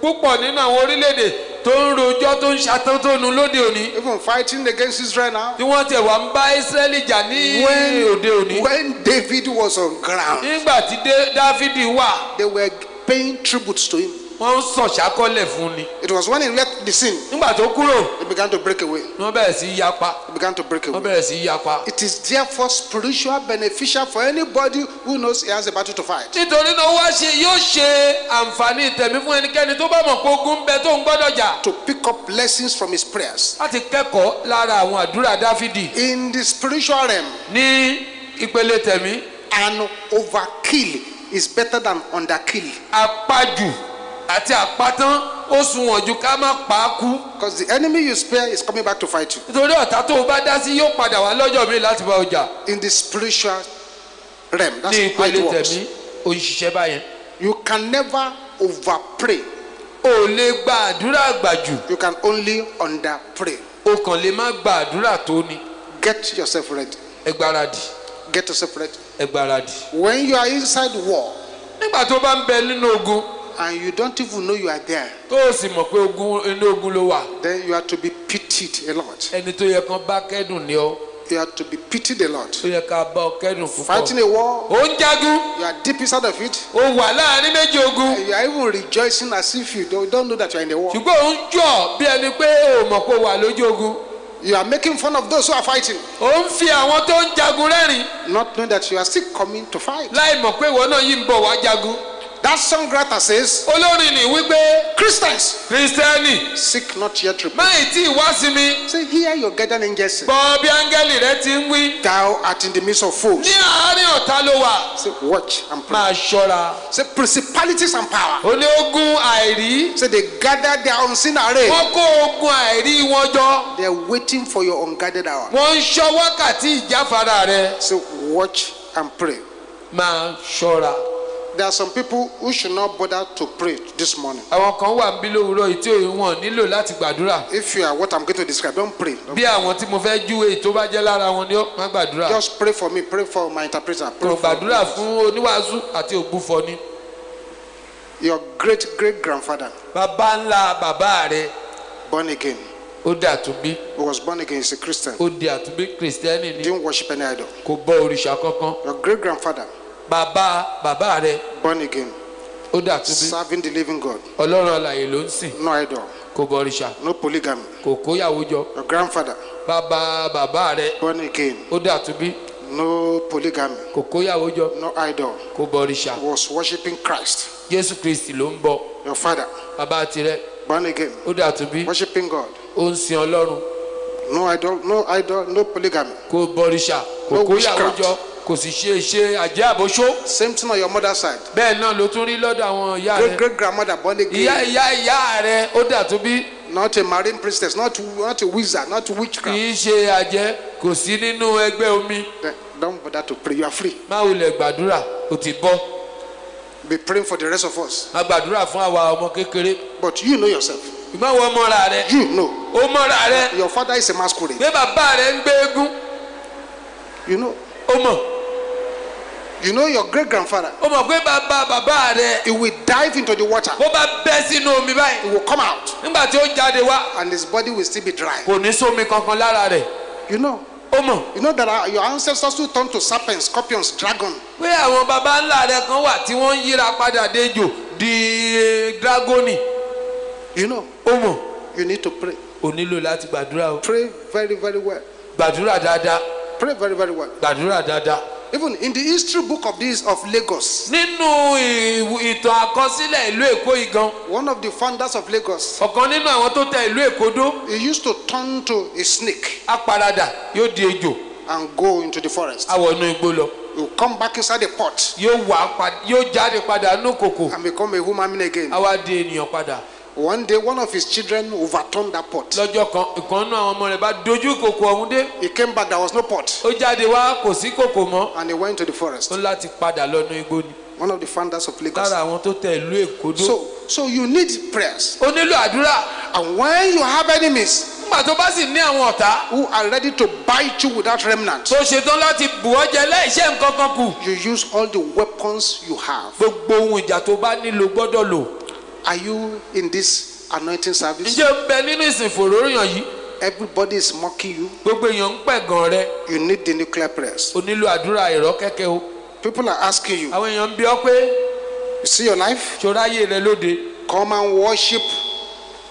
púpọ̀ nínú àwọn orílẹ̀-èdè tó ń rojọ́ tó ń ṣàtótónu lóde òní. Even fighting against Israel now, tí wọ́n tẹ̀ wá ń bá ísírẹ́lì jà ní when, òde òní. when David was on ground, nígbà tí dáfídì wà. they were paying tributes to him. Wọ́n ń sọ̀ṣàkọ́lẹ̀ fún ni It was when he left the scene, nígbà tó kúrò he began to break away. wọ́n bẹ̀rẹ̀ sí yapa He began to break wọ́n away. bẹ̀rẹ̀ sí yapa. It is therefore spiritual beneficial for anybody who knows he has a battle to fight. nítorí náà wá ṣe yóò ṣe àǹfààní tẹ̀mí fún ẹnikẹ́ni tó bá mọ̀ pé ogun ń bẹ tó ń gbọ́dọ̀ jà To pick up lessons from his prayers. láti kẹ́kọ̀ọ́ lára àwọn àdúrà dáfídì In the spiritual realm, ní ìpele tẹ̀mí an overkill is better than underkill. apájù àti àpátán ó sunwọ̀n ju ká má pa á kú Because the enemy you spare is coming back to fight you. nítorí ọ̀tá tó o bá dá sí yóò padà wá lọ́jọ́ míì láti bá o jà In the spiritual realm, that's ní how ìpele it works. tẹ̀mí ó ń ṣiṣẹ́ báyẹn You can never over pray. o lè gba àdúrà àgbàjù You can only under pray. o kàn lè má gba àdúrà tó ni Get yourself ready. ẹ gbáradì Get yourself ready. ẹ gbáradì. When you are inside war nígbà tó bá ń bẹ nínú ogun and you don't even know you are there, tó o sì mọ̀ pé ogun inú ogun ló wà then you are to be pitied a lot. ẹni tó yẹ kán bá kẹ́dùn ní ọ You are to be pitied a lot. tó yẹ ká bá ọ kẹ́dùn púpọ̀. Fighting a war, ó ń jagun you are deep inside of it. ó wà láàárín méjì ogun you are even rejoicing as if you don't, don't know that you are in the war. ṣùgbọ́n ó ń jọ bí ẹni pé ó mọ̀ pé ó wà lójú ogun You are making fun of those who are fighting, ó ń fi àwọn tó ń jagun rẹ́rìn not knowing that you are still coming to fight. láì mọ̀ pé ìwọ náà yìí ń bọ̀ wá jagun. That songwriter says, olórin ní wípé Christians, kristẹni seek not yet repentance. máì tí ì wá sí mi Say, hear your guardian angels say, gbọ́ bí áńgẹ́lì rẹ ti ń wí Thou art in the midst of foes. ní àárín ọ̀tá ló wà Say, watch and pray. máa ṣọ́ra. Say, principalities and power. ó ní ogun àìrí Say, they gather their unseen array. wọ́n kó ogun àìrí wọn jọ They are waiting for your unguarded hour. wọ́n ń ṣọ́ wákàtí ìjáfara rẹ Say, watch and pray. máa ṣọ́ra. There are some people who should not bother to pray this morning. àwọn kan wà níbí lówùúrọ̀ yìí tí wọn nílò láti gbàdúrà If you are what I'm going to describe, don't pray. Bí àwọn tí mo fẹ́ júwe tó bá jẹ́ lára wọn ni ó má gbàdúrà Just pray for me. Pray for my interpreter. kò gbàdúrà fún oníwàásù àti ògbúfọ ni. your great great grandfather, bàbá ńlá bàbá rẹ born again. ó di àtúnbí Who was born again, is a Christian. ó di àtúnbí kìrìsìtẹ́nì ni Didn't worship any idol. kò bọ òrìṣà kankan Your great grandfather, bàbá bàbá rẹ born again, ó di àtúnbí serving the living God. ọlọ́run alàyè ló ń sìn No idol. kò bọ òrìṣà No polygamy. kò kóyàwó jọ Your grandfather, bàbá bàbá rẹ born again. ó di àtúnbí No polygamy. kò kóyàwó jọ No idol. kò bọ òrìṣà Was worshiping Christ. jésù kristi ló ń bọ Your father, bàbá tirẹ̀ born again. ó di àtúnbí Worshiping God. ó ń sin ọlọ́run No idol. No idol. No polygamy. kò bọ̀rìṣà kò No kóyàwó witchcraft. Kò sì ṣe ṣe àjẹ́ àbóṣó Same thing on your mother's side. bẹ́ẹ̀ náà ló tún rí lọ́dọ̀ àwọn ìyá Great rẹ̀ great grandmother, born ìyá again. ìyá ìyá rẹ̀ ó dà tó bí Not a marine priestess. Not not a wizard. Not kì witchcraft. í ṣe àjẹ́ kò sí nínú ẹgbẹ́ omi Don't bother to pray. You are free. má wulẹ̀ gbàdúrà ó ti bọ́ Be praying for the rest of us. má gbàdúrà fún àwa ọmọ kékeré But you know yourself. ìgbà wo mọ́ra rẹ̀ You know. ó mọ́ra rẹ̀ Your father is a masquerade. pé bàbá rẹ̀ ń gbé eégún You know. ó mọ̀ You know your great grandfather. ó mọ̀ pé bàbá bàbá rẹ̀ He will dive into the water. bó bá bẹ́ sínú omi He báyìí will come out, nígbà tí ó jáde wá and his body will still be dry. kò ní sómi kankan lára rẹ̀ You know. ó mọ̀ You know that our, your ancestors who turned to serpents, scorpions, dragon. pé àwọn baba ńlá rẹ̀ kan wà tí wọ́n ń yíra padà déjò di eh, dragoni You know. ó mọ̀ You need to pray. ò nílò láti gbàdúrà o Pray very, very well. gbàdúrà dáadáa Pray very, very well. gbàdúrà dáadáa. Even in the history book of this of Lagos, nínú ìtàn àkọsílẹ̀ ìlú èkó yìí gan. one of the founders of Lagos, ọ̀kan nínú àwọn tó tẹ ìlú èkó dó. he used to turn to a snake á paradà yóò di ejò. and go into the forest. á wọ inú igbó lọ. He will come back inside the pot yóò pa- yóò jáde padà nínú kòkò. and become a human being again. á wá di ènìyàn padà One day, one of his children overturned that pot. lọ́jọ́ kan ìkan nínú àwọn ọmọ rẹ̀ bá dojú kòkò ọ̀hún dé He came back, there was no pot, ó jáde wá kò sí kòkò mọ́ and he went to the forest. ó láti padà lọ́nu igbó ni One of the founders of Lagos. lára àwọn tó tẹ ìlú èkó dó So, so you need prayers. ó nílò àdúrà And when you have enemies nígbà tó bá sì ní àwọn ọ̀tá who are ready to bite you without remnant, tó ṣetán láti bù ọ́ jẹ láìṣẹ́ nǹkan kan kù you use all the weapons you have. gbogbo ohun ìjà tó bá nílò gbọ́dọ̀ lò Are you in this anointing service? ǹjẹ́ ń bẹ nínú ìsìn fòróyàn yìí Everybody is mocking you. gbogbo èèyàn ń pẹ̀gàn rẹ You need the nuclear prayers. o nílò àdúrà ìrọ́ kẹ́kẹ́ o People are asking you, àwọn èèyàn ń bí ọ pé you see your life? ṣọ́ra ayé rẹ lóde Come and worship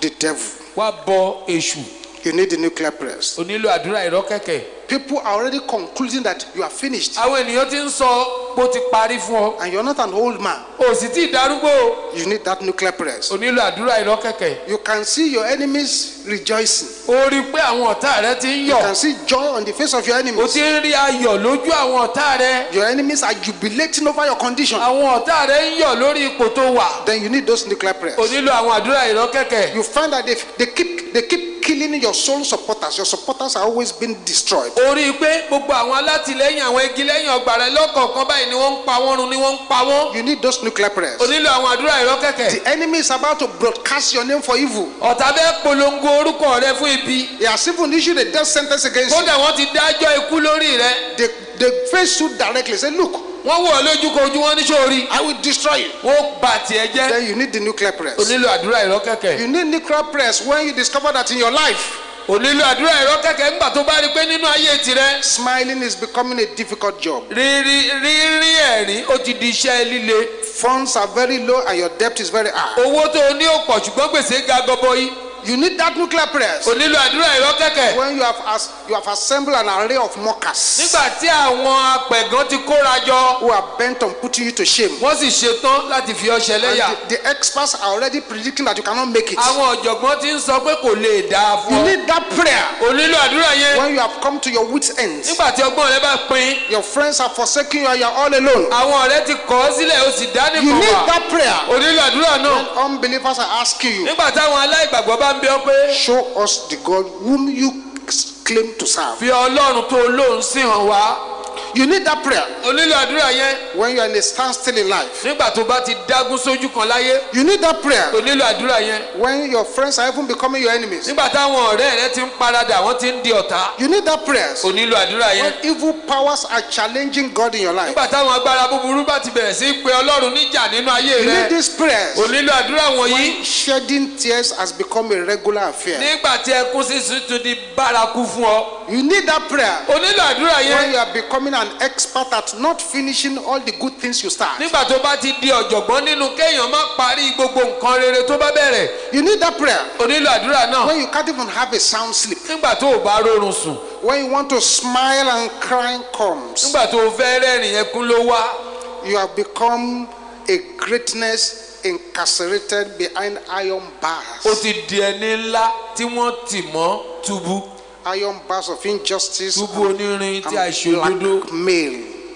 the devil. wá bọ èṣù You need the nuclear prayers. o nílò àdúrà ìrọ́ kẹ́kẹ́ People are already concluding that you are finished àwọn ènìyàn ti ń sọ pé ó ti parí fún ọ and you're not an old man. o sì ì darúgbó You need that nuclear prayers. o nílò àdúrà ìrọ́ kẹ́kẹ́ You can see your enemies rejoicing. o rí i pé àwọn ọ̀tá rẹ ti ń You yọ̀ can see joy on the face of your o enemies. ti ń rí ayọ̀ lójú àwọn ọ̀tá rẹ Your enemies are jubilating over your condition. àwọn ọ̀tá rẹ ń yọ̀ lórí ipò tó wà Then you need those nuclear prayers. o nílò àwọn àdúrà ìrọ́ kẹ́kẹ́ You find that they, they keep they keep killing your soul supporters. Your supporters are always being destroyed. o rí i pé gbogbo àwọn alátìlẹyìn àwọn igi lẹ́yìn ọgbà rẹ lọ́kọ̀ọ̀kan báyìí ni wọ́n ń pa wọ́n run ni wọ́n ń pa wọ́n You need those nuclear prayers. o nílò àwọn àdúrà ìrọ́ kẹ̀kẹ́ The enemy is about to broadcast your name for evil. ọ̀tá fẹ́ polongo orúkọ rẹ fún ibi He has even issued a death sentence against you. kódà wọ́n ti dájọ́ ikú lórí rẹ They, they face you directly. Say, look, wọ́n wọ̀ lójú kojú wọn ní sórí I will destroy you. wọ́n bà tiẹ̀ jẹ́ Then you need the nuclear o prayers. nílò àdúrà ìrọ́ kẹ̀kẹ́ You need nuclear prayers when you discover that in your life, o nílò àdúrà ìrọ́ kẹ̀kẹ́ ńgbà tó bá rí i pé nínú ayé tirẹ̀ smiling is becoming a difficult job. rírí rírí ẹ̀rín ó ti di iṣẹ́ líle Funds are very low and your debt is very high. owó tó o ní ò pọ̀ ṣùgbọ́n gbèsè ga gọbọi You need that nuclear prayers o nílò àdúrà ìrọ́kẹ̀kẹ̀ when you have as, you have assembled an array of mockers. Nígbà tí àwọn apẹ̀gàn ti kóra jọ who are bent on putting you to shame. wọ́n sì ṣetán láti fi ọ ṣẹlẹ́yà. And the, the experts are already predicting that you cannot make it. àwọn ọ̀jọ̀gbọ́n ti ń sọ pé kò lè dáa fún You ọ. need that prayer. O nílò àdúrà yẹn. When you have come to your wits' ends. nígbà tí ọgbọ́n rẹ bá pin Your friends are forsaking you and you are all alone. àwọn ọ̀rẹ́ ti kọ̀ ọ́ sílẹ̀ o sì dá You nìkan need wà. that prayer. O nílò àdúrà náà. When unbelievers are asking you, nígbà táwọn aláìgbàgbọ́ bá ń bí ọ pé show us the God whom you claim to serve. fi ọlọ́run tó lóun sí hàn wá You need that prayer. O nílò àdúrà yẹn. When you are in a standstill in life. nígbà tó bá ti dágún sójú kan láyé. You need that prayer. O nílò àdúrà yẹn. When your friends are even becoming your enemies. nígbà táwọn ọ̀rẹ́ rẹ ti ń paradà wọ́n ti ń di ọ̀tá. You need that prayers o nílò àdúrà yẹn. When evil powers are challenging God in your life. nígbà táwọn agbára búburú bá ti bẹ̀rẹ̀ sí pe ọlọ́run níjà nínú ayé You rẹ. need these prayers. O nílò àdúrà wọ̀nyí. When shedding tears has become a regular affair. nígbà tí ẹkún sísun tún di bárakú fún ọ. You need that prayer. O nílò àdúrà when yẹn you are becoming an expert at not finishing all the good things you start. nígbà tó bá ti di ọ̀jọ̀gbọ́n nínú kéèyàn má parí gbogbo nǹkan rere tó bá bẹ̀rẹ̀ You need that prayer o nílò àdúrà náà when you can't even have a sound sleep. nígbà tó o bá rọrùn sùn When you want to smile and crying comes. nígbà tó o fẹ́ rẹ́rìn ẹkún ló wá You have become a greatness incarcerated behind iron bars. ti di ẹni ńlá tí wọ́n tì mọ́ túbú Iron bars of injustice túbú onírin tí and àìṣòdodo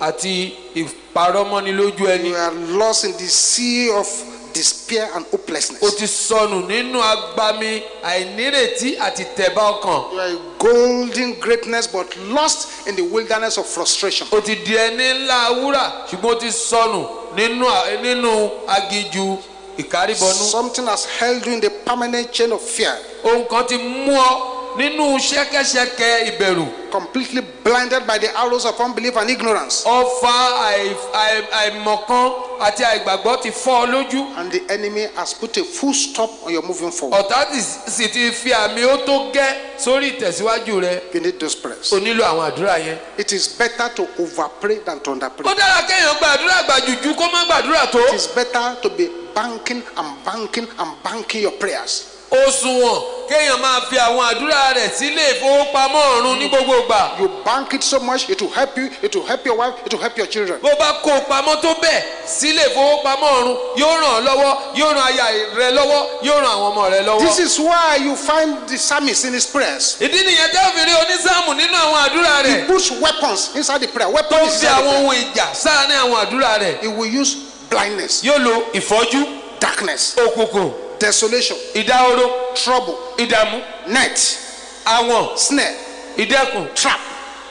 àti ìparọ́mọ́ni lójú ẹni. You are lost in the sea of despair and o hopelessness. ti sọnù nínú agbami àìnírètí àti tẹ̀bá ọkàn. You are a golden greatness but lost in the wilderness of frustration. o ti di ẹni ńlá wúrà ṣùgbọ́n o ti sọnù nínú nínú aginjù ìkárìbọnú Something has held you in the permanent chain of fear, ohun kan ti mú ọ nínú ṣẹ́kẹ́ṣẹkẹ̀ ìbẹ̀rù completely blinded by the arrows of unbelief and ignorance. ọfà àì- àì- àìmọ̀kan àti àìgbàgbọ́ ti fọ́ ọ lójú And the enemy has put a full stop on your moving forward. ọ̀tá sì ti fi àmì ó tó gẹ́ sórí ìtẹ̀síwájú rẹ You need those prayers. o nílò àwọn àdúrà yẹn. It is better to overpray than to ó underpray. dára kéèyàn gbàdúrà gbàjùjú kó má gbàdúrà tó. It is better to be banking and banking and banking your prayers sunwọ̀n kéèyàn máa fi àwọn àdúrà rẹ̀ sílé ìfowópamọ́ ọ̀run ní gbogbo ìgbà. You bank it so much, it will help you, it will help your wife, it will help your children. bó bá kó pamọ́ tó bẹ́ẹ̀ sílé ìfowópamọ́ ọ̀run yóò ràn ọ́ lọ́wọ́ yóò ran aya rẹ lọ́wọ́ yóò ran àwọn ọmọ rẹ lọ́wọ́. This is why you find the psalmist in his prayers. ìdí nìyẹn tẹ́ ò fi rí nínú àwọn àdúrà He rẹ̀ puts weapons inside the prayer. tó Weapons ń is fi inside the àwọn prayer. ohun ìjà sáárín àwọn àdúrà rẹ̀. He will use blindness, yóò lo ìfọ́jú darkness, òkùnkùn desolation, ìdáhóró trouble, ìdààmú net, àwọn snare, ìdẹ́kùn trap,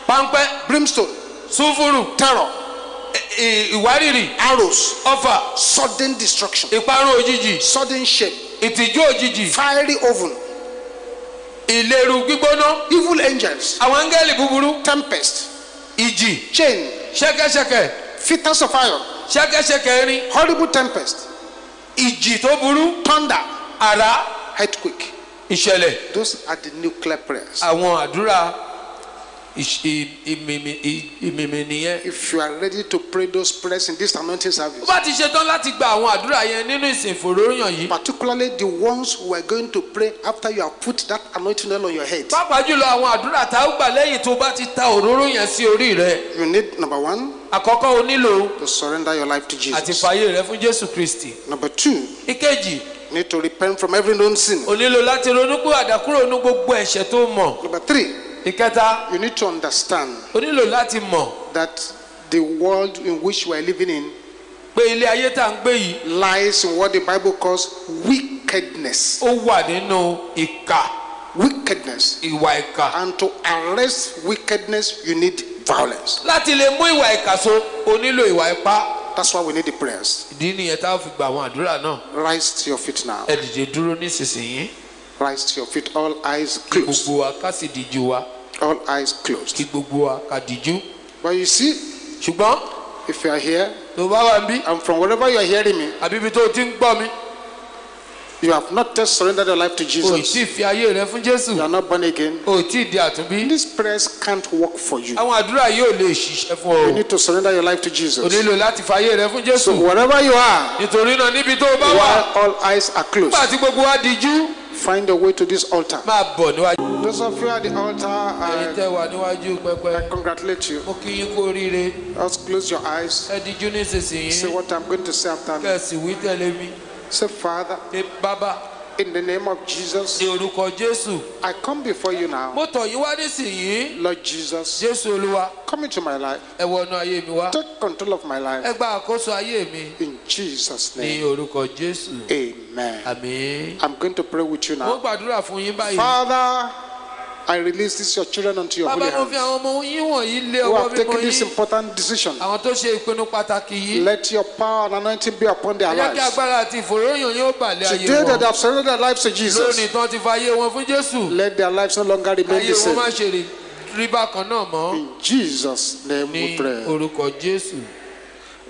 páńpẹ́ brimstone, súfúrù terror, ìwárìrì arrows, ọfà sudden destruction, ìparun òjijì sudden shame, ìtìjú òjijì fiery oven, ìléru gbígbóná evil angels, àwọn áńgẹ́lì búburú tempest, ìjì chain, ṣẹ́kẹ́ṣẹkẹ̀ fitters of iron, ṣẹ́kẹ́ṣẹkẹ̀ irin horrible tempest, ìjì tó burú thunder, àrá earthquake. ìṣẹ̀lẹ̀ Those are the nuclear prayers. àwọn àdúrà ìmìmì nìyẹn. If you are ready to pray those prayers in this anointing ó service, bá ti ṣetán láti gba àwọn àdúrà yẹn nínú ìsìn ìfòróyàn yìí particularly the ones we are going to pray after you have put that anointing oil on your head, pàápàá jùlọ àwọn àdúrà tá a ó gbà lẹ́yìn tó bá ti ta òróró yẹn sí orí rẹ you need number one àkọ́kọ́ o nílò to surrender your life to àti Jesus. fàyè rẹ fún jésù kristi Number two, ìkejì need to repent from every known sin. o nílò láti ronú pé àdàkúrò ní gbogbo ẹ̀ṣẹ̀ tó mọ̀ Number three, ìkẹta you need to understand o nílò láti mọ̀ that the world in which we are living in pé ilé ayé tá à ń gbé yìí lies in what the Bible calls wickedness. ó wà nínú ìkà Wickedness. ìwà ìkà And to arrest wickedness, you need violence. láti lè mú ìwà ìkà so o nílò ìwà ipá That's why we need the prayers. ìdí nìyẹn tá a fi gba àwọn àdúrà náà Rise to your feet now. ẹ dìde dúró nísinsìnyí Rise to your feet. All eyes kí closed. gbogbo wa ká sì díjú wa All eyes closed. kí gbogbo wa ká díjú But you see, ṣùgbọ́n if you are here tó bá wà ń bí and from wherever you are hearing me, àbí ibi tó o ti ń gbọ́ mi You have not yet surrendered your life to o Jesus. ì fi ayé rẹ fún jésù You are not born again. o ì di àtúnbí These prayers can't work for you. àwọn àdúrà yóò lè ṣiṣẹ́ fún ọ You need to surrender your life to o Jesus. nílò láti fi ayé rẹ fún jésù So wherever you are, nítorí náà níbi tó o bá wà while all eyes are closed, nígbà tí gbogbo wa dijú find a way to this altar. máa bọ̀ níwájú. Those of you at the altar, ẹ̀yin I tẹ́ wà níwájú pẹpẹ congratulate you. mo kí yín kú oríire Just close your eyes. ẹ dijú nísinsìnyí Say what I'm going to say after me. kẹ̀sì wí tẹ̀lé mi Say, Father, bàbá in the name of Jesus, ní orúkọ jésù I come before you now. mo tọ̀ yín wá nísìnyí Lord Jesus, jésù olúwa come into my life. ẹ ayé mi wá Take control of my life. ẹ gba àkóso ayé mi In Jesus' ní name. orúkọ jésù Amen. àmín. I'm going to pray with you mo now. gbàdúrà fún yín báyìí. Father, I release these your children unto your holy bàbá mo fi hands. àwọn ọmọ yín wọ̀nyí lé Who have taken this important decision. àwọn tó ṣe ìpinnu pàtàkì yìí Let your power and anointing be upon their ẹ jẹ́ kí lives. agbára àti ìfòròyìn yóò bàlẹ̀ ayé Today that they have surrendered their lives to lónìí Jesus, tán ti fa ayé wọn fún jésù let their lives no longer remain ayé the wọn má same. ṣe rí- rí bákan náà mọ́ In Jesus' name ní we pray. orúkọ jésù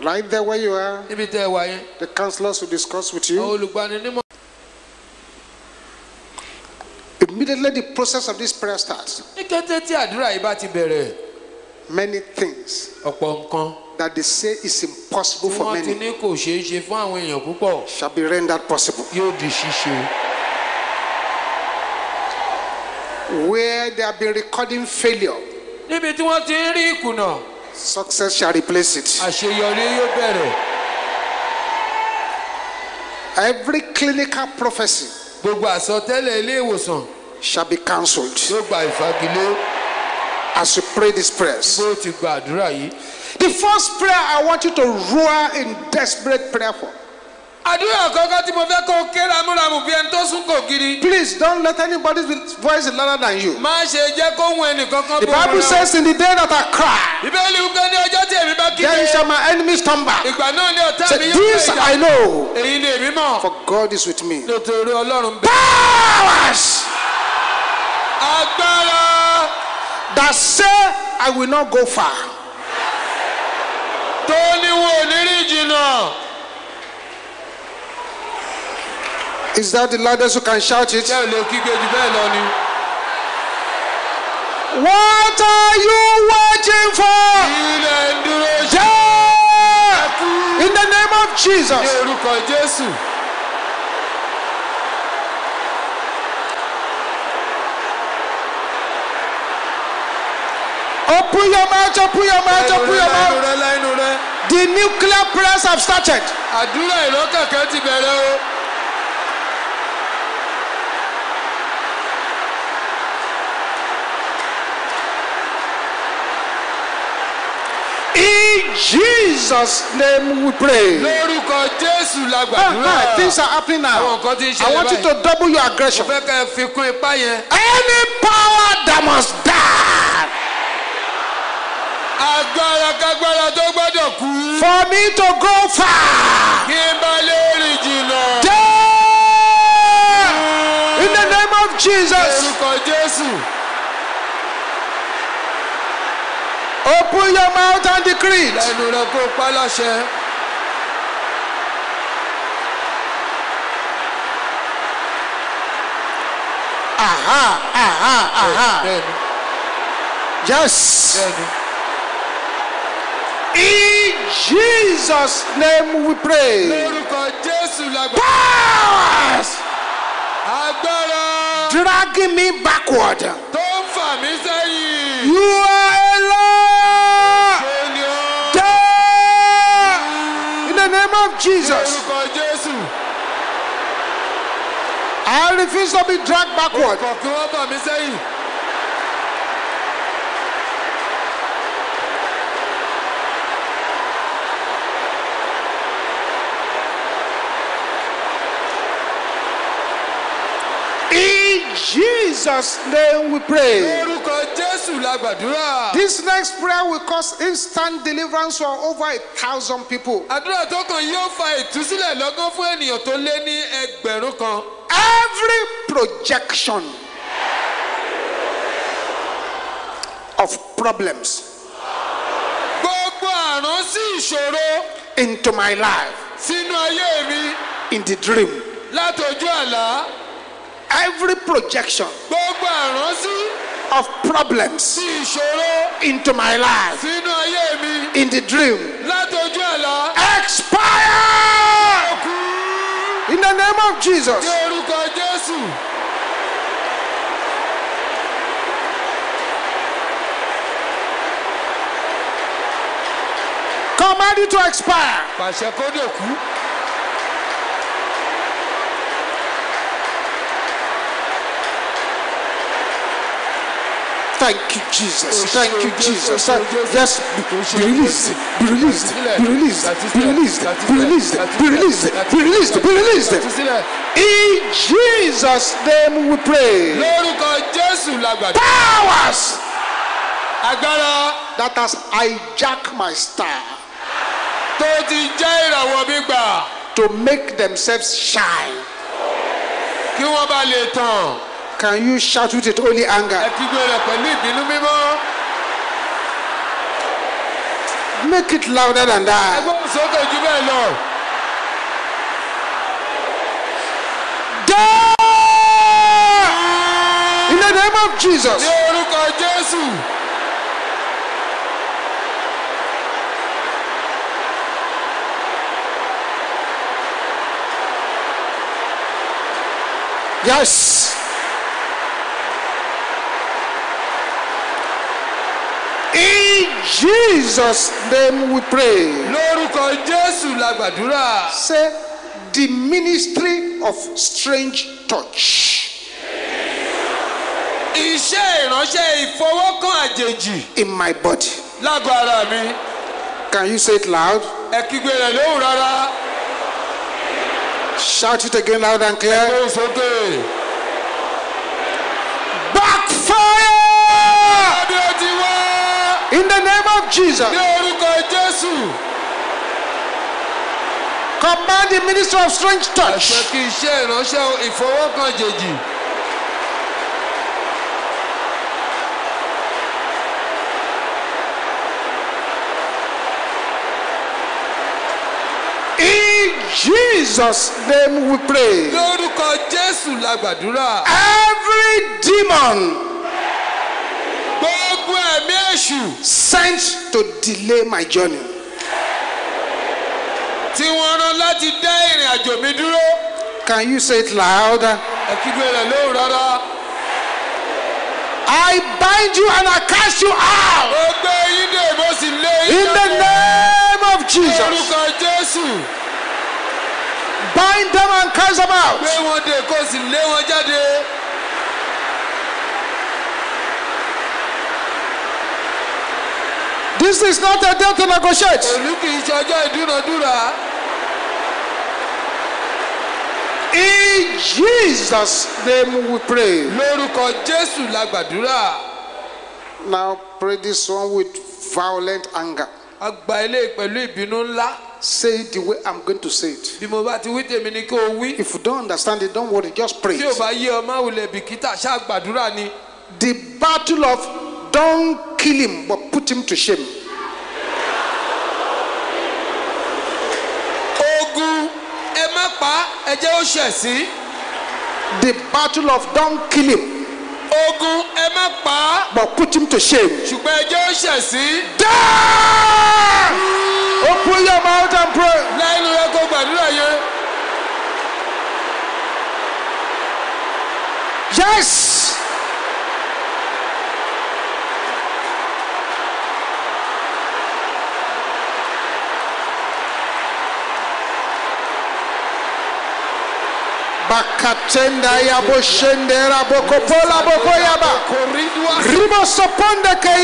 Right there where you are, níbi tẹ́ ẹ wà yẹn the counselors will discuss with you. Immediately the process of this prayer starts. ní kété tí àdúrà yìí bá ti bẹ̀rẹ̀ Many things ọ̀pọ̀ nǹkan that they say is impossible for wọ́n ti many ní kò ṣeé ṣe fún àwọn èèyàn púpọ̀ shall be rendered possible. yóò di ṣíṣe Where they have been recording failure, níbi tí wọ́n ti ń rí ìkùnà success shall replace it. àṣeyọrí yóò bẹ̀rẹ̀ Every clinical prophecy gbogbo àsọtẹ́lẹ̀ ilé ìwòsàn shall be cancelled yóò gba ìfagilé as you pray these prayers. bó ti gba àdúrà yìí. The first prayer I want you to roar in desperate prayer for. àdúrà àkọ́kọ́ tí mo fẹ́ kó ké ramúramù bí ẹni tó sún kò kiri. Please don't let anybody's voice be louder than you. má ṣe jẹ́ kó hun ẹnìkankan The Bible says, In the day that I cry, ìbéèlì wípé ní ọjọ́ tí èmi bá then shall my enemies stumble. ìgbà náà ni ọ̀tá mi Say, yóò This. I know, èyí ni èmi mọ̀ for God is with me. nítorí ọlọ́run bẹ. Powers agbára that say I will not go far. tó ní wọn ò ní rí jìnnà. Is that the loudest you can shout it? ṣé lè kígbe jù bẹ́ẹ̀ lọ ni. What are you waiting for? ilẹ̀ ń dúró ṣe Yeah! In the name of ní Jesus. orúkọ jésù. Open your mouth, open your mouth, open your mouth. The nuclear prayers have started. àdúrà ìlọ́kẹ̀kẹ́ ti bẹ̀rẹ̀ o. In Jesus' name we pray. lórúkọ jésù la Ah, gbàdúrà. ah, things are happening àwọn now. nǹkan ti ń I ṣẹlẹ̀ want you báyìí. to double your mo aggression. fẹ́ kẹ́ fi kún ipá yẹn. Any power that must die agbára kágbára tó gbọ́dọ̀ kú. for me to go far. kí n bá lè rìn jìnnà. Die! In the name of Jesus. lórúkọ jésù. Open your mouth and decree. it. lẹ́nu rẹ kó pa láṣẹ. Aha, aha, aha. Yes. bẹ́ẹ̀ni. In Jesus' name we pray. lórúkọ jésù. Powers agbára dragging me backward. tó ń fà mí sẹ́yìn. You are a ṣé ni. Die! In the name of Jesus. lórúkọ jésù. I refuse to be dragged backward. sẹ́yìn. In Jesus' name we pray. lórúkọ jésù la gbàdúrà. This next prayer will cause instant deliverance for over a thousand people. àdúrà tó kàn yóò fa ìtúsílẹ̀ lọ́gán fún ènìyàn tó lé ní ẹgbẹ̀rún kan. Every projection of problems gbogbo àrùn sí ìṣòro into my life sínú ayé mi in the dream látọjú àlá every projection gbogbo àránsí of problems sí ìṣòro into my life. sínú ayé mi. In the dream. Látọjú àlá. Expire! Kú in the name of Jesus. ní orúkọ jésù. Command it to expire. pàṣẹ kó dè kú Thank you, Jesus. Thank you, Jesus. Thank- Yes, be released, be released, be released, be released, be released, be released, be released, be released. In Jesus' name we pray. lórúkọ jésù làgbàdo Powers! Agbára. That has hijacked my star. Tó ti jẹ́ ìràwọ̀ mi gbà. To make themselves shine. kí wọ́n bá lè tàn Can you shout with it only ẹ anger? kígbe rẹ̀ pẹ̀lú ìbínú mímọ́ Make it louder than that. ẹgbẹ́ sókè jù bẹ́ẹ̀ lọ Die! In the name of Jesus. ní orúkọ jésù Yes. In Jesus' name we pray. lórúkọ jésù la gbàdúrà Say the ministry of strange touch iṣẹ́ ìránṣẹ́ ìfọwọ́kàn àjèjì in my body. lágọ̀ ara mi Can you say it loud? ẹ kígbe rẹ̀ lóhùn rárá Shout it again loud and clear. lóhùn sókè. In the name of Jesus. ní orúkọ jésù Command the ministry of strange touch kí iṣẹ́ ìránṣẹ́ ìfọwọ́kàn àjèjì in Jesus' name we pray. lórúkọ jésù la gbàdúrà Every demon ẹ̀mí èṣù sent to delay my journey. tí wọ́n rán láti dá ìrìn àjò mi dúró Can you say it louder? ẹ kígbe rẹ̀ lóhùn rárá I bind you and I cast you out ó gbé yín dè mo sì lé yín in the name of Jesus. orúkọ jésù Bind them and cast them out. gbé wọn dè kó sì lé wọn jáde This is not a day to negotiate. òní kì í ṣe ọjọ́ ìdúnadúrà In Jesus' name we pray. lórúkọ jésù la gbàdúrà Now pray this one with violent anger. a gba ilé pẹ̀lú ìbínú ńlá Say it the way I'm going to say it. bí mo bá ti wí tèmi ni kí o wí If you don't understand it, don't worry, just pray. tí o bá yé ọmọ àwùlẹ̀ bìkítà ṣáà gbàdúrà ni The battle of don't kill him but put him to shame. ogun ẹ má pa ẹ jẹ́ ó ṣẹ̀ sí The battle of don't kill him ogun ẹ má pa but put him to shame. ṣùgbọ́n ẹ jẹ́ ó ṣẹ̀ sí! Open your mouth and pray. lẹ́nu rẹ kó gbàdúrà yẹn Yes.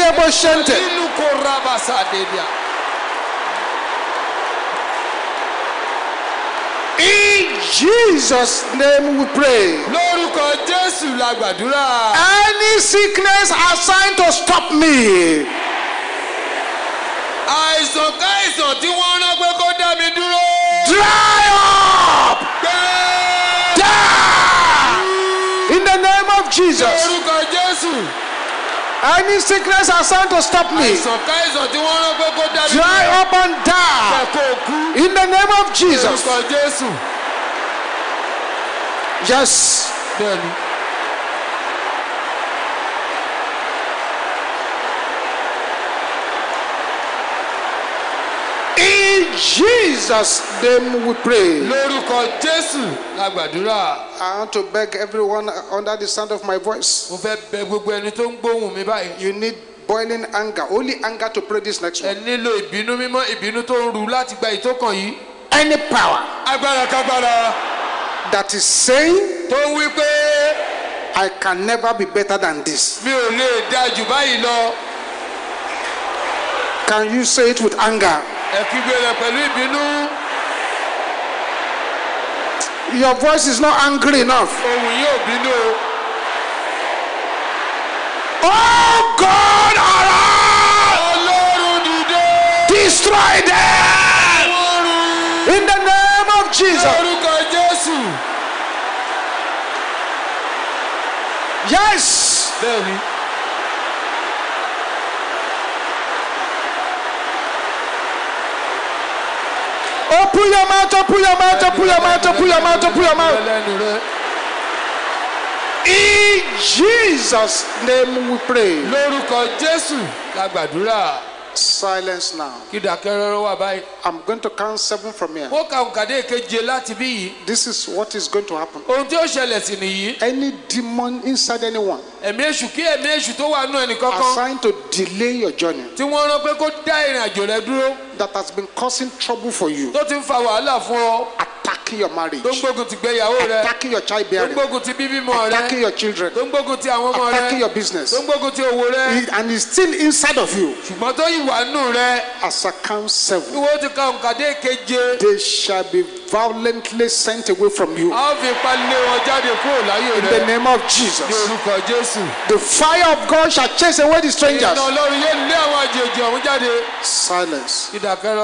Yabo shente. nínú kó rabasa dèbíà In Jesus' name we pray. lórúkọ jésù la gbàdúrà Any sickness assigned to stop me. àìsàn káìsàn tí wọ́n rán pé kó dá mi dúró Dry up. of Jesus. Any sickness assigned to stop me, dry up and die. In the name of Jesus. Yes. Jesus' name we pray. lórúkọ jésù la gbàdúrà I want to beg everyone under the sound of my voice. mo fẹ́ bẹ gbogbo ẹni tó ń gbóhùn mi báyìí You need boiling anger, only anger to pray this next ẹ one. nílò ìbínú mímọ́ ìbínú tó ń ru láti gba ìtókàn yìí Any power agbára kágbára that is saying, tó ń wí pé I can never be better than this. mi ò lè da jù báyìí lọ Can you say it with anger? Ẹ kígbe rẹ pẹ̀lú ìbínú Your voice is not angry enough. ohùn yóò bínú o. Oh God, arise! ọlọ́run dìde Destroy them in the name of Jesus. orúkọ jésù. Yes. bẹ́ẹ̀ni Open your mouth, open your mouth, open your mouth, open your mouth, open your mouth. In Jesus' name we pray. lórúkọ jésù la gbàdúrà Silence now. kí dàkẹ́rọ́rọ́ wà báyìí. I'm going to count seven from here. ó ka òǹkàdé keje láti bí yìí This is what is going to happen. ohun tí ó ṣẹlẹ̀ sí nìyí Any demon inside anyone ẹ̀mí èṣù kí ẹ̀mí èṣù tó wà nù ẹnìkankan assigned to delay your journey tí wọ́n rán pé kó dá ìrìn àjò rẹ dúró that has been causing trouble for you, tó ti ń fa wàhálà fún ọ. Attacking your marriage, tó ń gbógun ti gbéyàwó rẹ. Attacking your tó ń gbógun ti bíbímọ rẹ. Attacking your children, tó ń gbógun ti àwọn ọmọ rẹ. Attacking your business, tó ń gbógun ti òwò rẹ. And it's still inside of you. ṣùgbọ́n tó yìí wà nù rẹ. As I count seven, ìwọ ti ka òǹkàdé keje. They shall be violently sent away from you. a ó fi ipa lé wọn jáde kúrò láyé In the name of ní Jesus. orúkọ jésù The fire of God shall chase away the iná strangers. ọlọ́run yóò lé àwọn àjèjì ọ̀hún jáde Silence.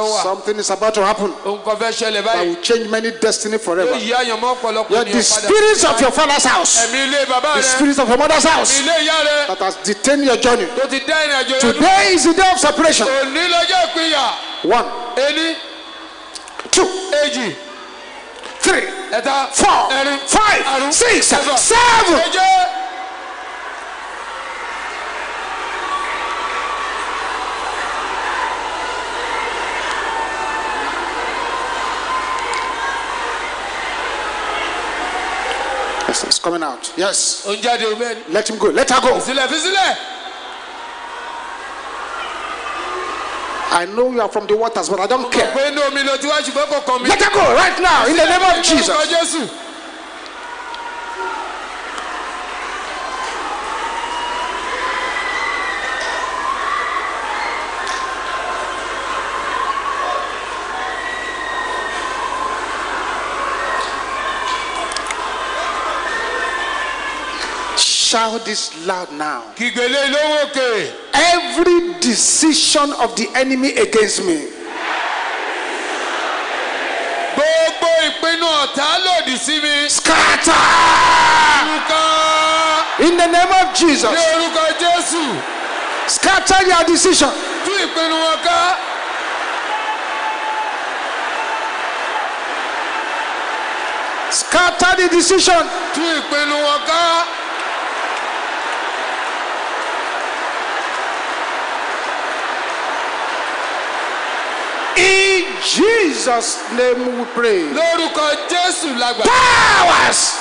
wà Something is about to happen fẹ́ ṣẹlẹ̀ that will change many destiny yóò forever. yí àyànmọ́ ọ̀pọ̀lọpọ̀ Yet ní the ọ̀padà spirits of your father's house, ẹ̀mí ilé bàbá the rẹ spirits of your mother's ẹ̀mí house ilé ìyá rẹ that has detained your journey. tó ti dá Today is the day of separation. òní lọ́jọ́ ìpínyà One, ení two, èjì three, ẹ̀ta four, ẹ̀rin five, àrún six, ẹ̀fà seven. méje. Yes, it's coming out. Yes. ó ń jáde o bẹ́ẹ̀ ni Let him go. Let her go. I know you are from the waters, but I don't care. pé inú omi ló ti wá ṣùgbọ́n kò kàn mí. Let her go right now in the name of Jesus. Jésù. Shout this loud now. kìgbélé lówó òkè Every decision of the enemy against me, gbogbo ìpinnu ọ̀tá lòdì sí mi. scatter in the name of ní Jesus. orúkọ Jésù Scatter your decision. tú ìpinnu wọn ká. Scatter the decision. tú ìpinnu wọn ká. In Jesus' name we pray. lórúkọ Jésù lágbà. Powers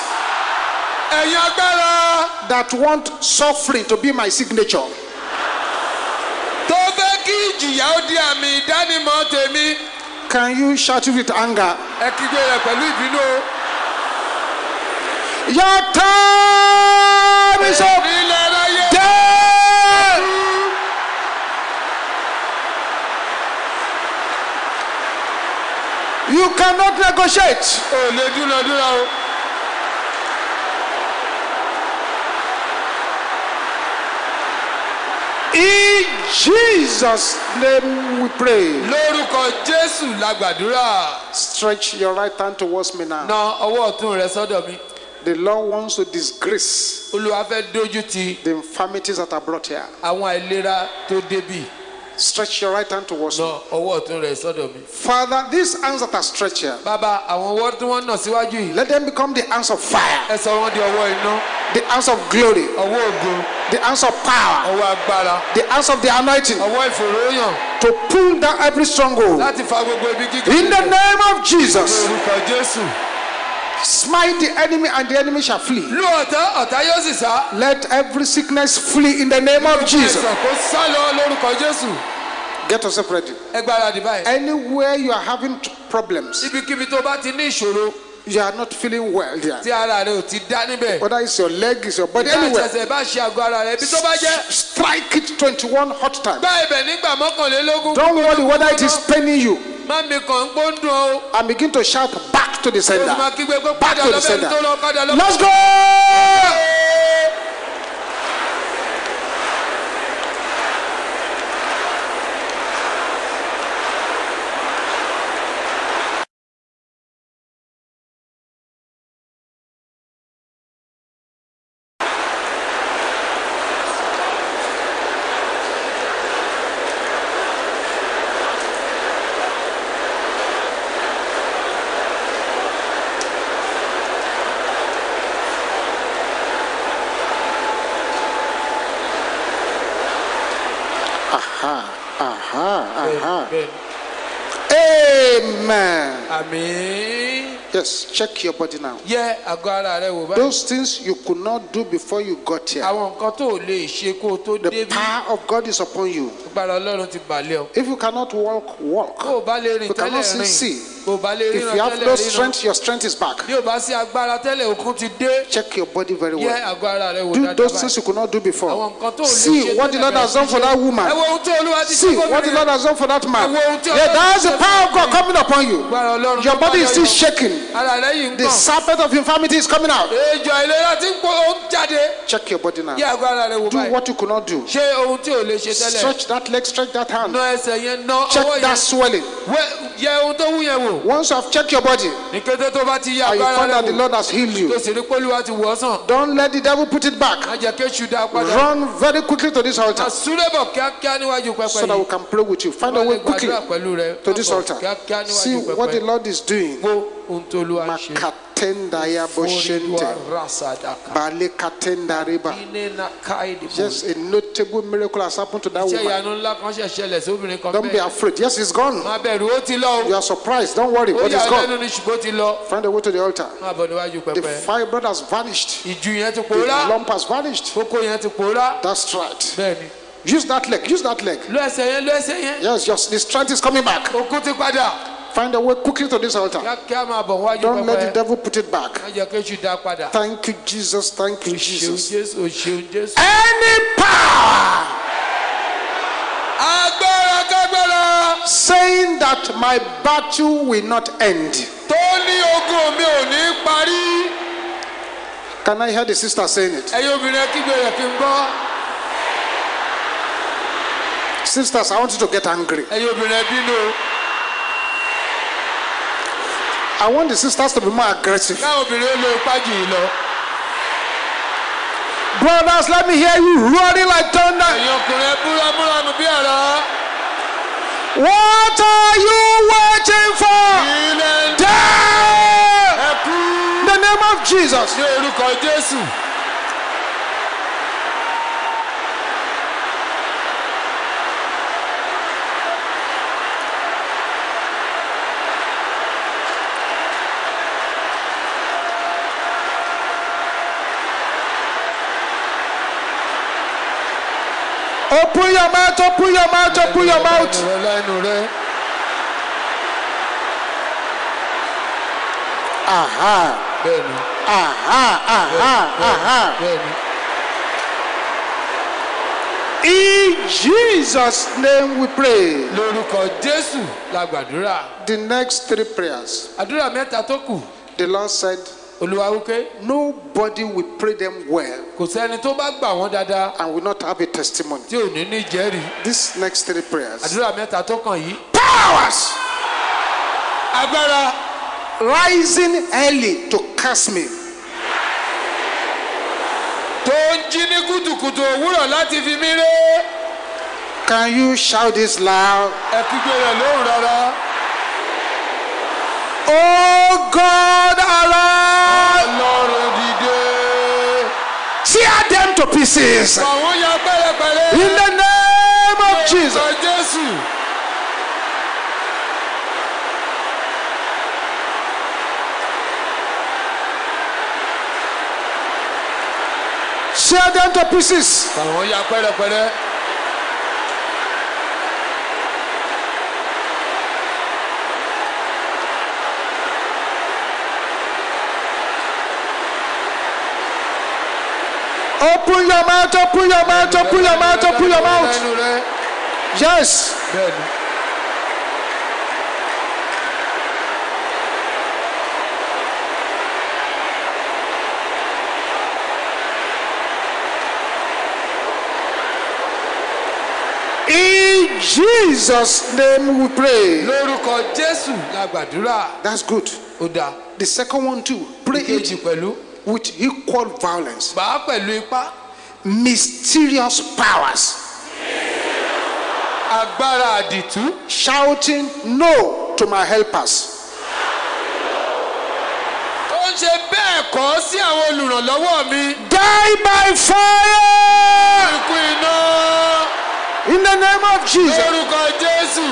ẹ̀yin agbára that want suffering to be my signature. tó fẹ́ kí ìjìyà ó di àmì ìdánimọ̀ tèmi. Can you shout it with anger? ẹ kígbe rẹ̀ pẹ̀lú ìbínú o. Your time is up. You cannot negotiate. ò lè dúnadúrà o. In Jesus' name we pray. lórúkọ Jésù la gbàdúrà. Stretch your right hand towards me now. na ọwọ́ ọ̀tún rẹ sọ́dọ̀ mi. The Lord wants to disgrace Olúwa fẹ́ dójú ti the infirmities that are brought here. àwọn àìlera tó débì. Stretch your right hand towards me. ọwọ́ ọ̀tún rẹ̀ sọ́dọ̀ mi. Father, these hands that are stretched here, bàbá àwọn ọwọ́ tí wọ́n nà síwájú yìí let them become the hands of fire, ẹ sọ wọ́n di ọwọ́ iná the hands of glory, ọwọ́ ògo the hands of power, ọwọ́ agbára the hands of the anointing ọwọ́ ìfòròyàn to pull down every stronghold. láti fa gbogbo ibi gíga. In the name of Jesus, orúkọ jésù. Smite the enemy and the enemy shall flee. lu ọ̀tá ọ̀tá yóò sì sá. Let every sickness flee in the name of Jesus. àìsàn kó sá lọ lórúkọ jésù. Get yourself ready. ẹ gbáradì báyìí. Anywhere you are having t- problems, ibikíbi tó bá ti ní ìṣòro you are not feeling well there. tí ara rẹ ò ti dá níbẹ̀. Whether it's your leg, it's your body, ìdá anywhere. ìṣẹ̀ṣẹ̀ bá ṣe àgọ́ ara rẹ ibi tó bá jẹ́. Strike it 21 hot times. gbá ibẹ̀ nígbà mọ́kànlélógún. Don't worry whether it is paining you. má mi kàn ń gbóndùn o. And begin to shout back to the sender. Back to the sender. Let's go! Aha, aha, Amen. àmín. Yes, check your body now. yẹ àgọ́ ara rẹ wò báyìí. Those things you could not do before you got here. àwọn nǹkan tó o lè ṣe kó o tó The débi. power of God is upon you. agbára ọlọ́run ti balẹ̀ o. If you cannot walk, walk. bó o bá lè rìn You cannot tẹ́lẹ̀ see, rìn. see. Bó o bá lè If ríran you have tẹ́lẹ̀ no ríran. strength, your strength is back. bí o bá sí agbára tẹ́lẹ̀ okun ti dé. Check your body very yẹ well. àgọ́ ara rẹ wò Do dáadáa those báyìí. things you could not do àwọn before. nǹkan tó o lè ṣe See what the Lord has done for that ẹ woman. wo ohun tó olúwa ti ṣe See what the gómìnà. Lord has done for that man. Ẹ wo ohun tí Yeah, Ọlọ́run that's ti the ṣe power of fún God mi. coming upon you. agbára ọlọ́run Your tó body is padà still yọ. shaking. ara rẹ yìí ń The gbọ̀n. serpent of infirmity is coming out. ejò ìlera ti ń pọ̀ ó ń jáde. Check your body now. yẹ àgọ́ ara rẹ wò Do báyìí. what you could not do. ṣé ohun tí o lè ṣe tẹ́lẹ̀. Stretch that leg, stretch that hand. ná ẹsẹ̀ yẹn ná ọwọ́ Check yẹn. that swelling. Tó wò. Once you have checked your body ní kété tó bá ti yẹ and you agbára find rẹ that the wò. Lord has healed tó you, sì rí pólúwa ti wọ̀ ọ́ sàn. don't let the devil put it back. má jẹ́ kéṣù dá padà. Run very quickly to this altar àsúré bọ̀ kíákíá níwájú pẹpẹ so that we yìí. can pray with you. Find a way quickly rẹ. to this altar. See what the. Lord is doing. wo ohun tó olúwa ń ṣe. Makatenda ya boshente. Oríwá rasadaka. Bale katenda riba. Ine na kaidi mo. Yes, a notable miracle has happened to that Iṣẹ́ woman. ìyanu ńlá kan ṣẹ̀ ṣẹlẹ̀ sóbìnrin kan Don't be bẹ́ẹ̀. afraid. Yes, it's gone. Má bẹ̀rù ó ti lọ You o. are surprised. Don't worry, Ó but yà it's ọ́ gone. lẹ́nu ní ṣùgbọ́n ó ti lọ. Find a way to the altar. Má bọ̀ níwájú The pẹpẹ. fibroid has vanished. Ìjù yẹn ti The pòórá. lump has vanished. Kókó yẹn ti pòórá. That's right. Bẹ́ẹ̀ni. Use that leg. Use that leg. Lọ ẹsẹ̀ yẹn lọ ẹsẹ̀ yẹn. Yes, your, the strength is coming back. Okun ti padà. Find a way quickly to this altar. Kíákíá máa bọ̀ níwájú Don't let the pẹpẹ. devil put it back. Má jẹ́ kéṣù dá padà. Thank you, Jesus. Thank you, O ṣeun Jesus. Jésù, o ṣeun Jésù. Any power Agbára kágbára saying that my battle will not end. tó ní ogun mi ò ní parí. Can I hear the sister saying it? Ẹyin obìnrin kígbe rẹ̀ kí n gbọ́. Sisters, I want you to get angry. I want the sisters to be more aggressive. Káwọn obìnrin ó lo ipá jù yìí lọ. Brothers, let me hear you roaring like thunder. Ẹ̀yin ọkùnrin ẹ búramúra nù bí àrá. What are you waiting for? Ilẹ̀ ń Die! ẹ kú. In the name of Jesus. Ní orúkọ Jésù. Open your mouth, open your mouth, open your mouth. Aha, aha, aha, aha. In Jesus' name we pray. Lórúkọ Jésù la gbàdúrà. The next three prayers, Àdúrà mẹ́ta tó kù. the Lord said, Olúwa wípé Nobody will pray them well kò sẹ́ni tó bá gbà wọ́n dáadáa and will not have a testimony. tí ò ní ní jẹ́rìí. These next three prayers. Àdúrà mẹ́ta tó kàn yìí. Powers Agbára rising early to curse me. tó ń jí ní kùtùkùtù òwúrọ̀ láti fi mí ré. Can you shout this loud? ẹ kígbe rẹ̀ lóhùn rárá. Oh God, arise! Tear them to pieces. In the name of Jesus. Tear them to pieces. Open your mouth, open your mouth, open your mouth, open your mouth. Yes. In Jesus' name we pray. lórúkọ jésù la gbàdúrà. That's good. ó dáa. The second one too. Pray it pẹ̀lú. With equal violence. bá a pẹ̀lú ipá. Mysterious powers agbára àdìtú. shouting no to my helpers. ó ń ṣe bẹ́ẹ̀ kọ́ sí àwọn olùrànlọ́wọ́ mi. Die by fire ikú iná. in the name of Jesus. lórúkọ jésù.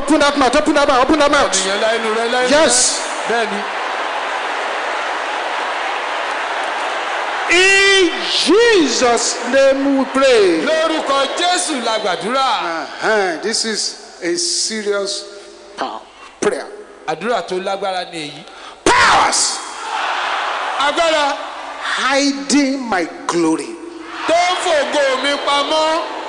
Open that mouth, open that mouth, open that mouth. Yes. In Jesus' name we pray. lórúkọ jésù la gbàdúrà. This is a serious power. prayer. àdúrà tó lágbára ni èyí. Powers agbára hiding my glory. tó ń fògo mi pamọ́.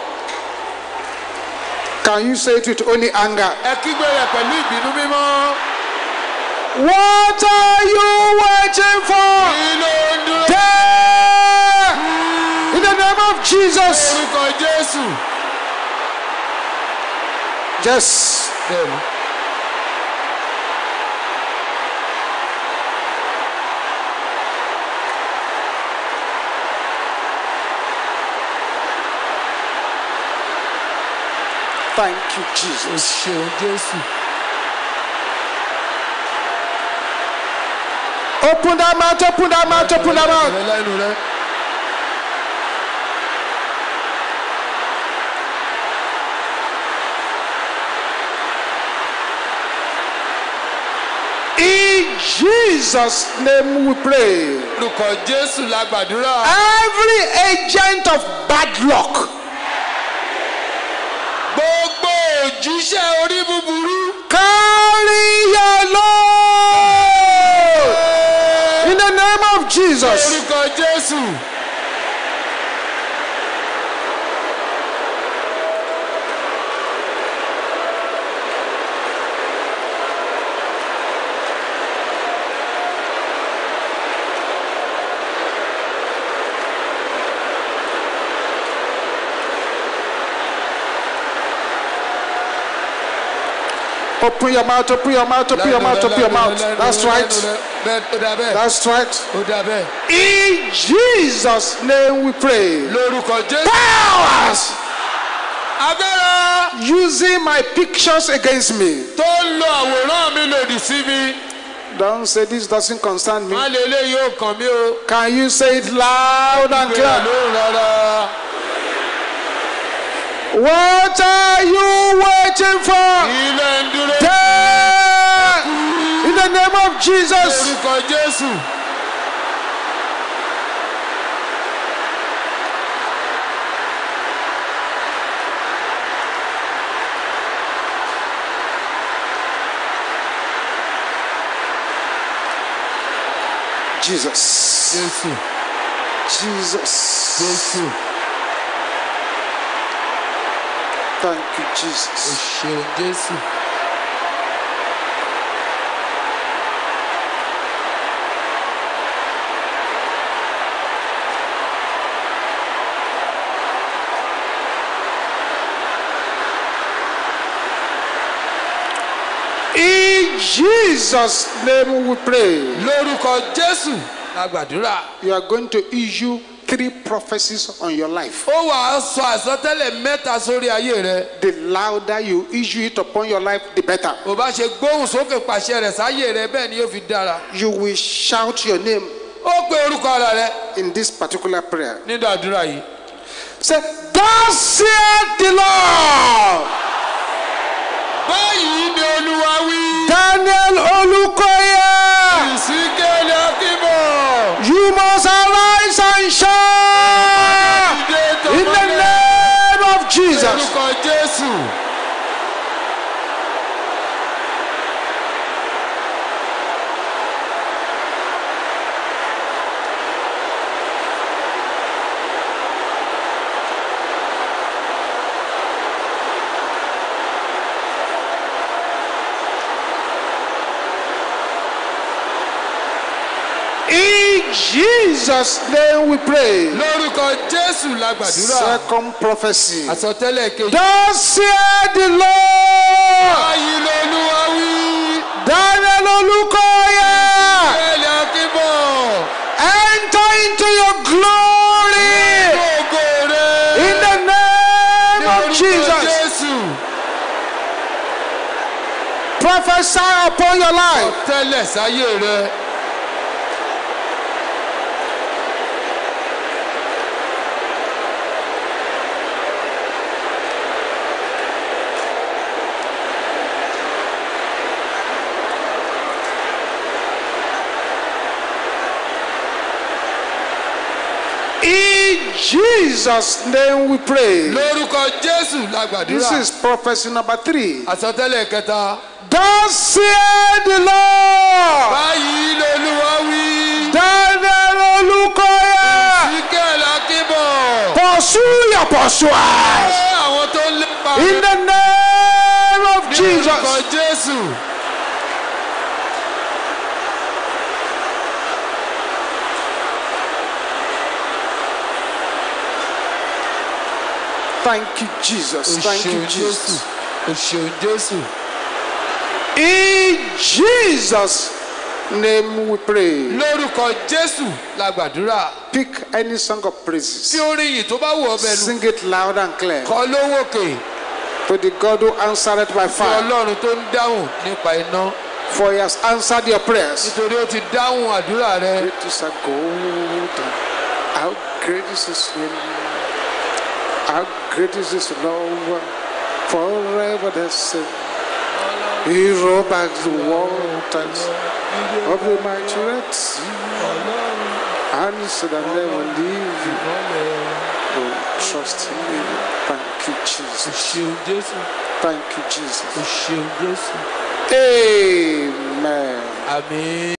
Can you say it with only anger? ẹ kígbe rẹ̀ pẹ̀lú ìbínú mímọ́. What are you waiting for? kí ló ń dúró. There! In the name of Jesus. orúkọ jésù. Yes. bẹ́ẹ̀ni. Thank you, o Jesus. ṣeun jésù. Open that mouth, open that mouth, open that mouth. Jesus' name we pray. orúkọ jésù la gbàdúrà. Every agent of bad luck gbogbo òjíṣẹ́ orí búburú. carry your load in the name of Jesus. orúkọ jésù. Open your mouth, open your mouth, open your mouth, open your mouth. That's right. That's right. In Jesus' name we pray. Powers agbára using my pictures against me. tó ń lo àwòrán mi lòdì sí mi. Don't say this doesn't concern me. má lè lè yóò kàn mí o. Can you say it loud and clear? lóhùn rárá. What are you waiting for? There! In the name of Jesus. jésù. Jesus. Jesus. Thank you, Jesus. O Jesu. In Jesus' name we pray. Lórúkọ Jésù la. You are going to issue. Three prophecies on your life. ó wà á sọ àsọtẹ́lẹ̀ mẹ́ta sórí ayé rẹ. The louder you issue it upon your life, the better. bó bá ṣe gbóhùn sókè pàṣẹ rẹ̀ sáyé rẹ bẹ́ẹ̀ ni yóò fi dára. You will shout your name ó pe orúkọ ara rẹ in this particular prayer. nínú àdúrà yìí. Say, Thus saith the Lord. báyìí ni olúwa wí. Daniel Olukoya, ìsíkèlè akíbọ̀. you must and shine in the name of Jesus. orúkọ jésù. In Jesus' name we pray. lórúkọ jésù la gbàdúrà. Second prophecy. àsọtẹ́lẹ̀ kejì. Thus saith the Lord. báyìí lolúwa wí. Daniel akíbọ̀. enter into your glory rẹ. in the name of Jesus. jésù. Prophesy upon your life. tẹ́lẹ̀ sáyé rẹ. Jesus' name we pray. lórúkọ jésù la This gbàdúrà. is prophecy number three. àsọtẹ́lẹ̀ kẹta. Thus the Lord. báyìí lolúwa wí. Daniel Olukoya, ìsíkèlè akíbọ̀. pursue your pursuers Ṣé àwọn tó ń lépa in the name of Jesus. jésù. Thank you, Jesus. Thank you. Jesus. o ṣeun jésù. In Jesus' name we pray. lórúkọ jésù la gbàdúrà. Pick any song of praises. tí orin yìí tó bá wù ọ bẹnu. Sing it loud and clear kọ lówó kè. to the God who answered by fún fire. ọlọ́run tó ń dáhùn nípa iná. For he has answered your prayers. nítorí ó ti dáhùn àdúrà rẹ. Great is our God. How great is his name. How great is his love. Forever the same. He rolled back the waters of the mighty Red Sea. And he said, I'll never leave you. Oh, trust in me. Thank you, o Jesus. ṣeun jésù. Thank you, Jesus. o ṣeun jésù. Amen. àmín.